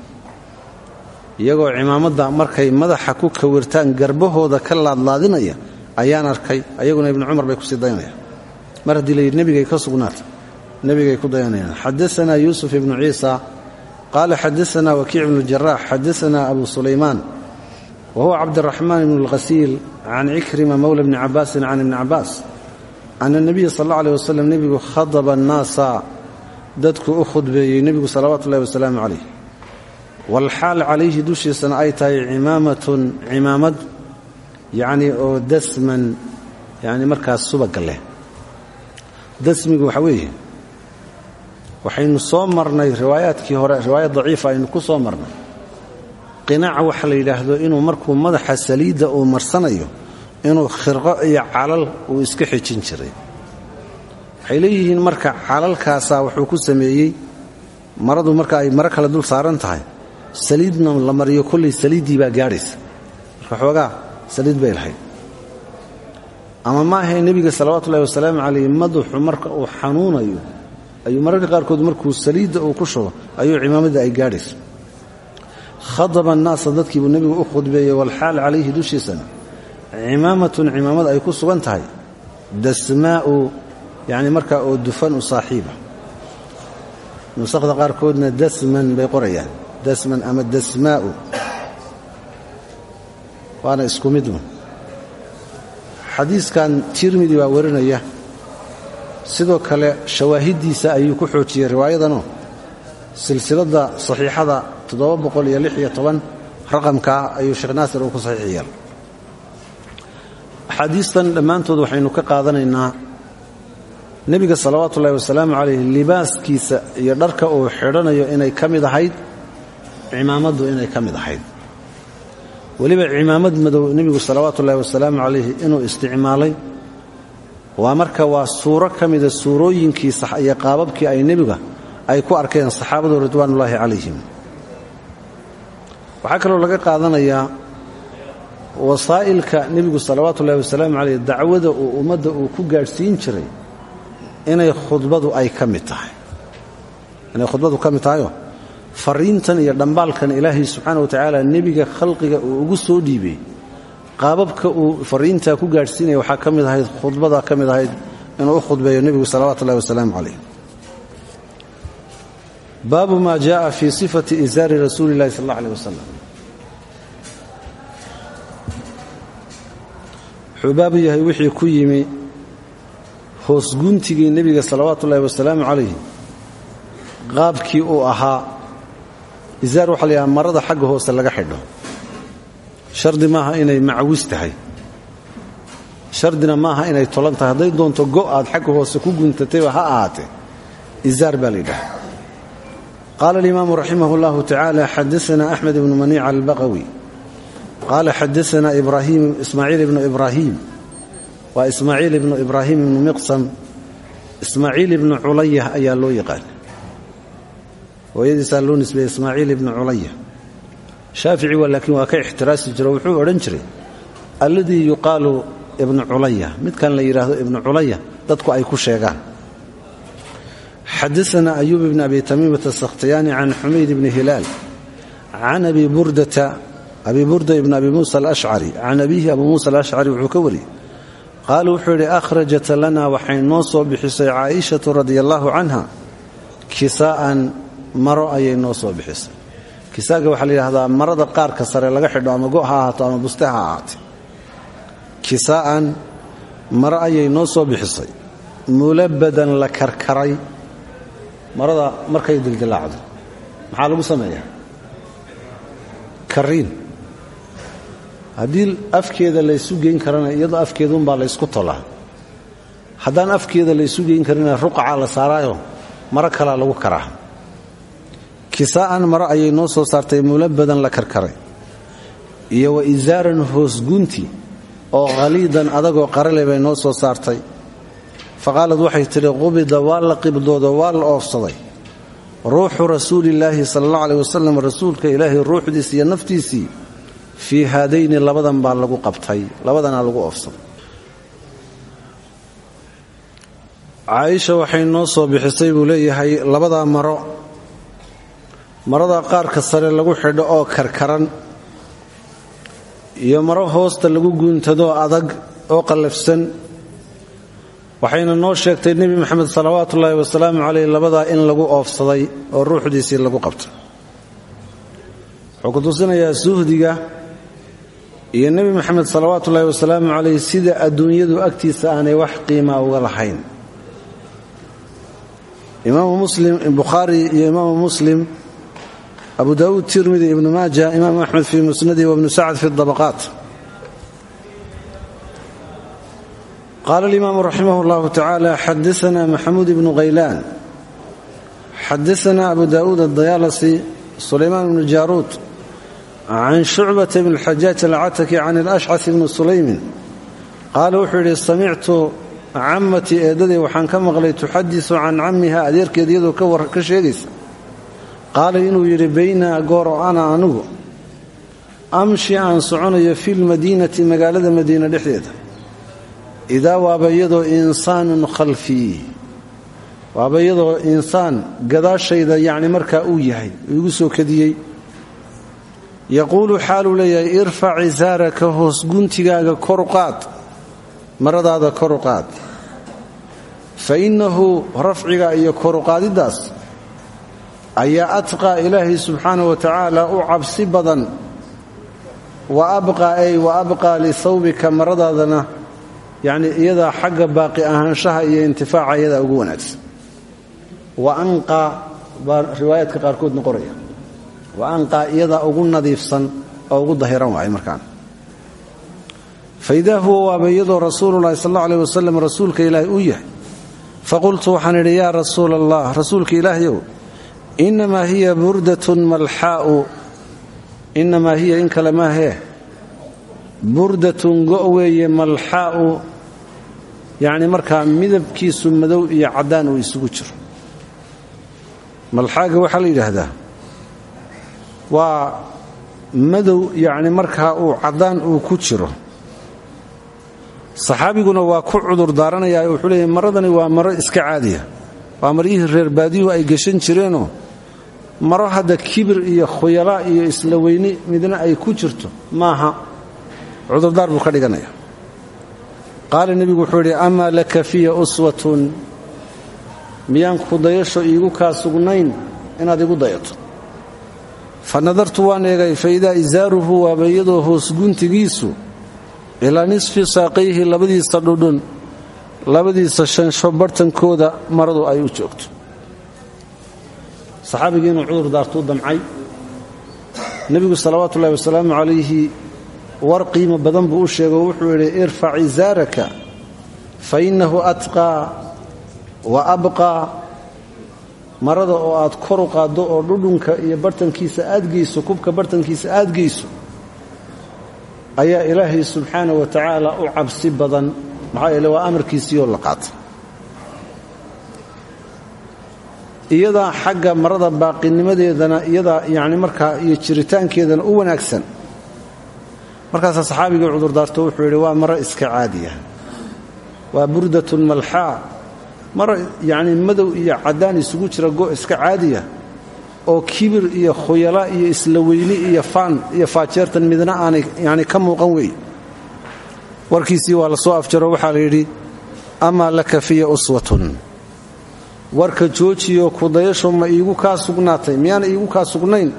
iyagoo cimaamadda markay madaxa ku kawirtaan garbahooda ka laadlaadinaya ayaan arkay ayaguna ibnu cumar bay ku sii dayanayaan mar haddii la ka sugnaata nebigay ku dayanayaan xadaanaa yuusuf ibnu ciisa qaala xadaanaa wakiic ibnu jaraax xadaanaa abu sulaymaan wa huwa cabdiraxmaan ibnu alghasiil can cikrima mowla bni cabaasin can ibni cabaas ana nebiya sal alla aleh wasalam nebigu khadaba annaasa dadku u khudbeeyey nebigu salawaatu ullahi wasalaamu calayh walxaal calayhi dushiisana ay tahay cimaamatun cimaamad yacnii oo dasman yacni markaas subaga leh dasmigu waxa weeye waxaynu soo marnay riwaayaadkii hore riwaayad daciifa aynu ku soo marnay qinaaca waxa la yidhaahdo inuu markuu madaxa saliidda uu marsanayo inuu khirqo iyo calal uu iska xejin jiray waxay leeyihiin marka calalkaasaa wuxuu ku sameeyey maradu marka ay maro kale dul saaran tahay saliidna la mariyo kollay saliiddii baa gaadhaysa. Marka xoogaa saliid bay lahayd. Ama maahae nebiga salawaatuullahi wasalaamu calayh madaxu marka uu xanuunayo ayuu mararka qaarkood markuu saliidda uu ku shubo ayuu cimaamaddii ay gaadhaysa khadaba annaasa dadkiibuu nebigu u khudbeeyey walxaal calayhi dushiisana. Cimaamatun cimaamad ay ku sugan tahay. Dasmaa'u yacni markaa oo dufan u saaxiiba. Nusakda qaarkoodna dasman bay qorayaan dasman ama dasmaa'u waana isku midun xadiiskan tirmidi baa warinaya. Sidoo kale shawaahiddiisa ayuu ku xoojiyey riwaayadanoo silsiladda saxiixada raqamkaa ayuu sheekh naasir uu ku saxiix yeelay axaadiistan dhammaantood waxaynu ka qaadanaynaa nebiga salawaatu ullahi wasalaamu calayh libaaskiisa iyo dharka uu xidhanayo inay ka mid ahayd cimaamaddu inay ka mid ahayd. Weliba cimaamad madow nebigu salawaatu ullahi wasalaamu calayhi inuu isticmaalay waa marka waa suuro ka mida suurooyinkii iyo qaababkii ay nebiga ay ku arkeen saxaabadu ridwaanullaahi calayhim. Waxaa kaloo laga qaadanayaa wasaa'ilka nebigu salawaatu ullahi wasalaamu calayh dacwada uu ummadda uu ku gaadhsiin jiray inay khudbadu ay ka mid tahay. Inay khudbadu ka mid tahayoo fariintan iyo dhambaalkan ilaahay subxaana wa tacaala nebiga khalqiga uu ugu soo dhiibay qaababka uu fariintaa ku gaadhsiinaya waxaa ka mid ahayd khudbada ka mid ahayd inuu u khudbeeyo nebigu salawaatu ullahi wasalaamu calayh baabu ma jaءa fi sifati izaari rasuuli اllahi sal اllah alيh wasalam wuxuu baabu yahay wixii ku yimi hoosguntigii nebiga salawaatu ullahi wasalaamu calayh qaabkii uu ahaa izaar waxa la yidhaha marada xagga hoose laga xidho. Shardi maaha inay macwis tahay. Shardina maaha inay tolan tahay. Hadday doonto go aad xagga hoose ku guntatayba ha ahaatee izaar baa la yidhaha. Qaala alimaamu raximah اllahu tacaala xadaana axmed ibnu maniic albaqawi. Qaala xadaana ismaaciil ibnu ibraahim. Waa ismaaciil ibnu ibraahim ibnu miqsam. Ismaaciil ibnu culaya ayaa loo yaqaan hooyadiisaa loo nisbeeyey ismaaciil ibnu culaya shaafici waa laakiin waa ka ixtiraasi jiro wuxuu odhan jiray alladii yuqaalu ibnu culaya midkan la yidhaahdo ibnu culaya dadku ay ku sheegaan. Xadaana ayuub ibn abi tamiimata asakhtiyaani can xumayd ibni hilaal can abi burda ibn abi muusa alashcari can abiihi abu muusa alashcari wuxuu ka wariyey. Qaala wuxuu yidhi akhrajat lana waxay noo soo bixisay caaishatu radia allaahu canha maro ayay noo soo bixisay. Kisaaga waxaa la yidhahdaa marada qaarka sare laga xidho ama go' ha ahaato ama buste ha ahaate kisaa'an maro ayay noo soo bixisay. Mulabadan la karkaray. Marada markay dildilaacdo. Maxaa lagu sameeyaa? Kariin. Haddii afkeeda laysu geyn karana iyadoo afkeeduunbaa laysku tolaa haddaan afkeeda laysu geyn karina ruqacaa la saaraayo maro kalaa lagu karaa kisaa'an maro ayay noo soo saartay mulabadan la karkaray. Iyo wa isaaran hoosgunti oo khaliidan adagoo qarale bay noo soo saartay. Faqaalad waxay tidhi qubida waa la qibdoodo waa la oofsaday. Ruuxu rasuulillaahi sala allah aleh wasalam rasuulka ilaahay ruuxdiisi iyo naftiisii fii haadayni labadan baa lagu qabtay labadanaa lagu oofsaday. Caaisha waxay noo soo bixisay buu leeyahay labadaa maro marada qaarka sare lagu xidho oo karkaran iyo maro hoosta lagu guuntado adag oo qallafsan waxayna noo sheegtay nebi moxamed salawaatu ullaahi wasalaamu caleyh labadaa in lagu oofsaday oo ruuxdiisii lagu qabtay. Wuxuu ku tusinayaa suhdiga iyo nebi moxamed salawaatu ullaahi wasalaamu caleyh sida adduunyadu agtiisa aanay wax qiimaa uga lahayn. Imaamu muslim bukhaari iyo imaamu muslim abu daawuud tirmidi ibnu maaja imaamu axmed fii musnadi wabnu sacd fi dabaqaat qaala alimaamu raximah اllahu tacaala xadaana maxamuud ibnu khaylaan xadaana abu daawuud adayaalasi sulaymaan ibnu jaaruud can shucbata bn xajaaj alcataki can alashcas ibni sulaymin. Qaala wuxuu yidhi samictu cammatii eeddaday waxaan ka maqlay tuxadisu can cammiha adeerkeed iyadoo ka sheegaysa qaala inuu yidhi bayna goor oo ana anigu amshi aan soconayo fi lmadiinati magaalada madiina dhexdeeda. Idaa waaba iyadoo insaanun khalfii waaba iyadoo insaan gadaashayda yacni markaa uu yahay igu soo kadiyey. Yaquulu xaaluu leeyahay irfac isaaraka hoos guntigaaga koruqaad maradaada koruqaad fa innahu rafciga iyo koruqaadiddaas ayaa atqaa ilaahay subxaanahu wa tacaala u cabsi badan. Wa abqaa ay wa abqaa lisawbika maradaadana yacnii iyadaa xagga baaqi ahaanshaha iyo intifaaca iyadaa ugu wanaagsan. Wa anqaa baa riwaayaadka qaarkood noqonaya. Wa anqaa iyadaa ugu nadiifsan oo ugu dahiran waay markaan. Fa idaa huwa waaba iyadoo rasuululahi sal alla aleh wasalam rasuulka ilaahay uu yahay faqultu waxaan idhi yaa rasuula allah rasuulka ilaahyow innamaa hiya burdatun malxaa'u innamaa hiya in kale maahee burdatun go' weeye malxaa'u yacni markaa midabkiisu madow iyo caddaan uu isugu jiro malxaaga waxaa la yidhaahdaa waa madow yacni markaa uu caddaan uu ku jiro saxaabiguna waa ku cudur daaranayaa wuxuu leeyahy maradani waa maro iska caadiya waa maryihii reer baadiyuhu ay gashan jireenoo maro hadda kibir iyo khuyalaa iyo isla weyni midna ay ku jirto. Maaha. Cudurdaar buu ka dhiganaya. Qaala nebigu wuxuu idhi amaa laka fiya uswatun. Miyaan ku dayasho iigu kaa sugnayn inaad igu dayato. Fa nadartu waan eegay fa idaa isaaruhu waaba iyadoo hoos guntigiisu ilaa nisfi saaqayhi labadiisa dhudhun labadiisa shansho barhtankooda maradu ay u joogto saxaabigii inuu cudur daartuu damcay. Nebigu salawaatu ullahi wasalaamu calayhi war qiimo badan buu u sheego wuxuu yidhi irfac isaaraka fa innahu atqaa wa abqaa. Marada oo aad kor u qaaddo oo dhudhunka iyo bartankiisa aad geyso kubka bartankiisa aad geyso ayaa ilaahay subxaana wa tacaala u cabsi badan. Maxaa yeele waa amarkiisiioo la qaata iyadaa xagga marada baaqinimadeedana iyadaa yacni markaa iyo jiritaankeedana u wanaagsan. Markaasaa saxaabigii cudurdaarto wuxuu yidhi waa maro iska caadiya. Waa burdatun malxaa. Maro yacni madow iyo caddaan isugu jira go' iska caadiya. Oo kibir iyo khuyala iyo isla weyni iyo faan iyo faajeertan midna aanay yani ka muuqan wey. Warkiisii waa la soo afjaro waxaa la yidhi amaa laka fiya uswatun warka joojiyo kudayasho ma iigu kaa sugnaatay miyaana iigu kaa sugnayn?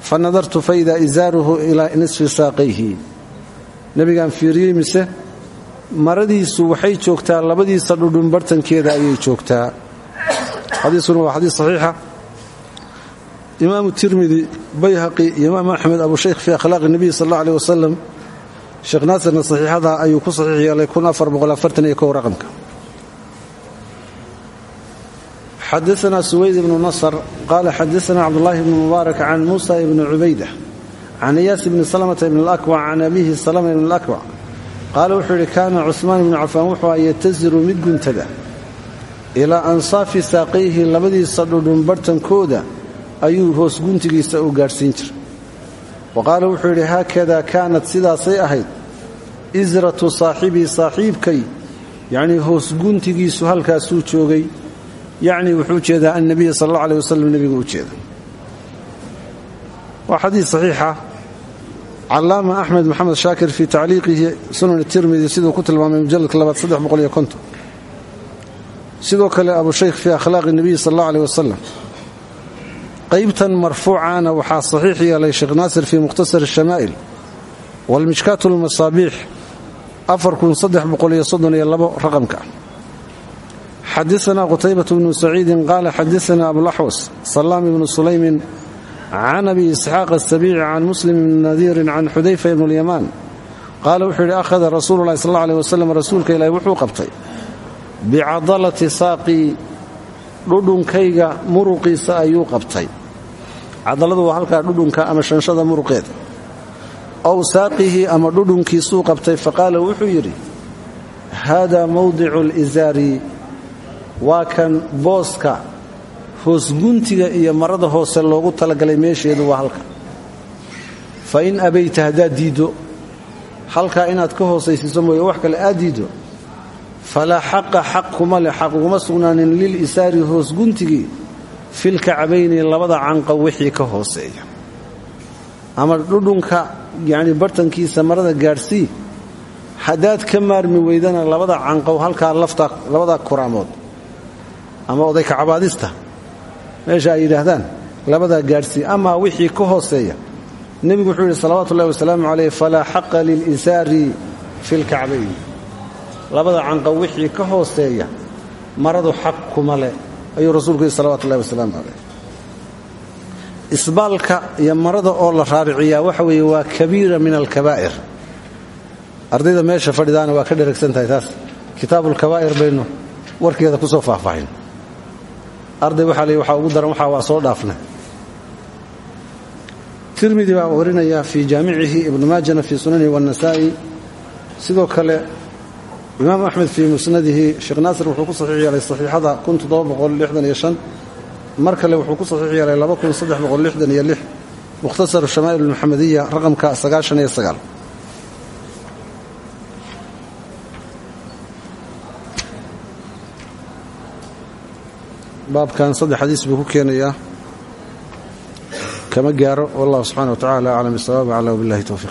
Fa nadartu fa idaa isaaruhu ilaa nisfi saaqayhi. Nebigaan fiiriyey mise maradiisu waxay joogtaa labadiisa dhudhun bartankeeda ayay joogtaa. Xadiiskuna waa xadiis saxiixa. Imaamu tirmidi bayhaqi iyo imaam axmed abu shaykh fii akhlaaqi nebiy sal alla aleh wasalam sheekh naasirna saxiixada ayuu ku saxiix yeelay raqamka xadaana suwayd ibnu nasr qaala xadaana cabdulahi bnu mubaarak can muusa ibni cubayda can iyaas bni salmata ibn alakwac can abihi salama ibn alakwac qaala wuxuu yidhi kaana cusmaan ibnu cafaan wuxuu a yatasiru mid guntada ilaa ansaafi saaqayhi labadiisa dhudhun barhtankooda ayuu hoos guntigiisa u gaadhsiin jiray wa qaala wuxuu yidhi haakadaa kaanat sidaasay ahayd isratu saaxibii saaxiibkay yacnii hoos guntigiisu halkaasuu joogay yacnii wuxuu jeedaa annabiya sal alla aleh wasalam nebigu u jeeda. Waa xadiid saxiixa calaama axmed maxamed shaakir fii tacliiqihi sunan tirmidi siduu ku tilmaamay mujaladka labaad sidoo kale abushaykh fii akhlaaqi nebiyi sal allah aleh wasalam qaybtan marfuucaana waxaa saxiix yeelay sheekh naasir fii mukhtasar shamaa'il walmishkaat lmasaabiix raqamka xadaana qutaybat bnu saciidin qaala xadaana abulaxwas salaam ibnu sulaymin can abi isxaaq asabiici can muslim bni nadiirin can xudayfa ibn lyamaan qaala wuxuu yidhi akhada rasuulu lahi sal aleh wasalam rasuulka ilaahi wuxuu qabtay bicadalati saaqii dhudhunkayga muruqiisa ayuu qabtay cadaladu waa halkaa dhudhunka ama shanshada muruqeeda ow saaqihi ama dhudhunkiisuu qabtay faqaala wuxuu yidhi haadaa mawdicu lisaari waa kan booska hoosguntiga iyo marada hoose loogu talagalay meesheedu waa halka. Fa in abayta haddaad diiddo halkaa inaad ka hoosaysiiso mooye wax kale aad diiddo falaa xaqa xaq kuma leh xaq uguma sugnaanin lil isaari hoosguntigii filkacabayni labada canqow wixii ka hooseeya. Ama dhudhunka yacni bartankiisa marada gaadhsii haddaad ka maarmi weydana labada canqow halkaa lafta labada kuraamood ama odayka cabaadista. Meesha ay yidhaahdaan labadaa gaadhsii amaa wixii ka hooseeya. Nebigu wuxuu yidhi salawaatu ullahi wasalaamu calayh falaa xaqa lilisaari fi lkacbayn labada canqow wixii ka hooseeya maradu xaq kuma leh ayuu rasuulku yidhi salawatu ullahi wasalaamu calayh isbaalka iyo marada oo la raariciyaa waxa weeye waa kabiira min alkabaa'ir. Ardayda meesha fadhidaana waa ka dheragsan tahay taas. Kitaabulkabaa'ir baynu warkeeda ku soo faahfaahin arday waxaa ley waxaa ugu daran waxaa waa soo dhaafna. Tirmidi baa warinaya fii jaamicihi ibnu maajana fii sunanihi waannasaa'i sidoo kale imaam axmed fii musnadihi sheekh naasir wuxuu ku saxiix yeelay saxiixada mar kale wuxuu ku saxiix yeelay mukhtasaru shamaa'il almuxamadiya raqamka baabkan saddex xadiis buu ku keenayaa. Kama gaaro wallahu subxana wa tacala aclam bisawaab acla wbillahi towfiiq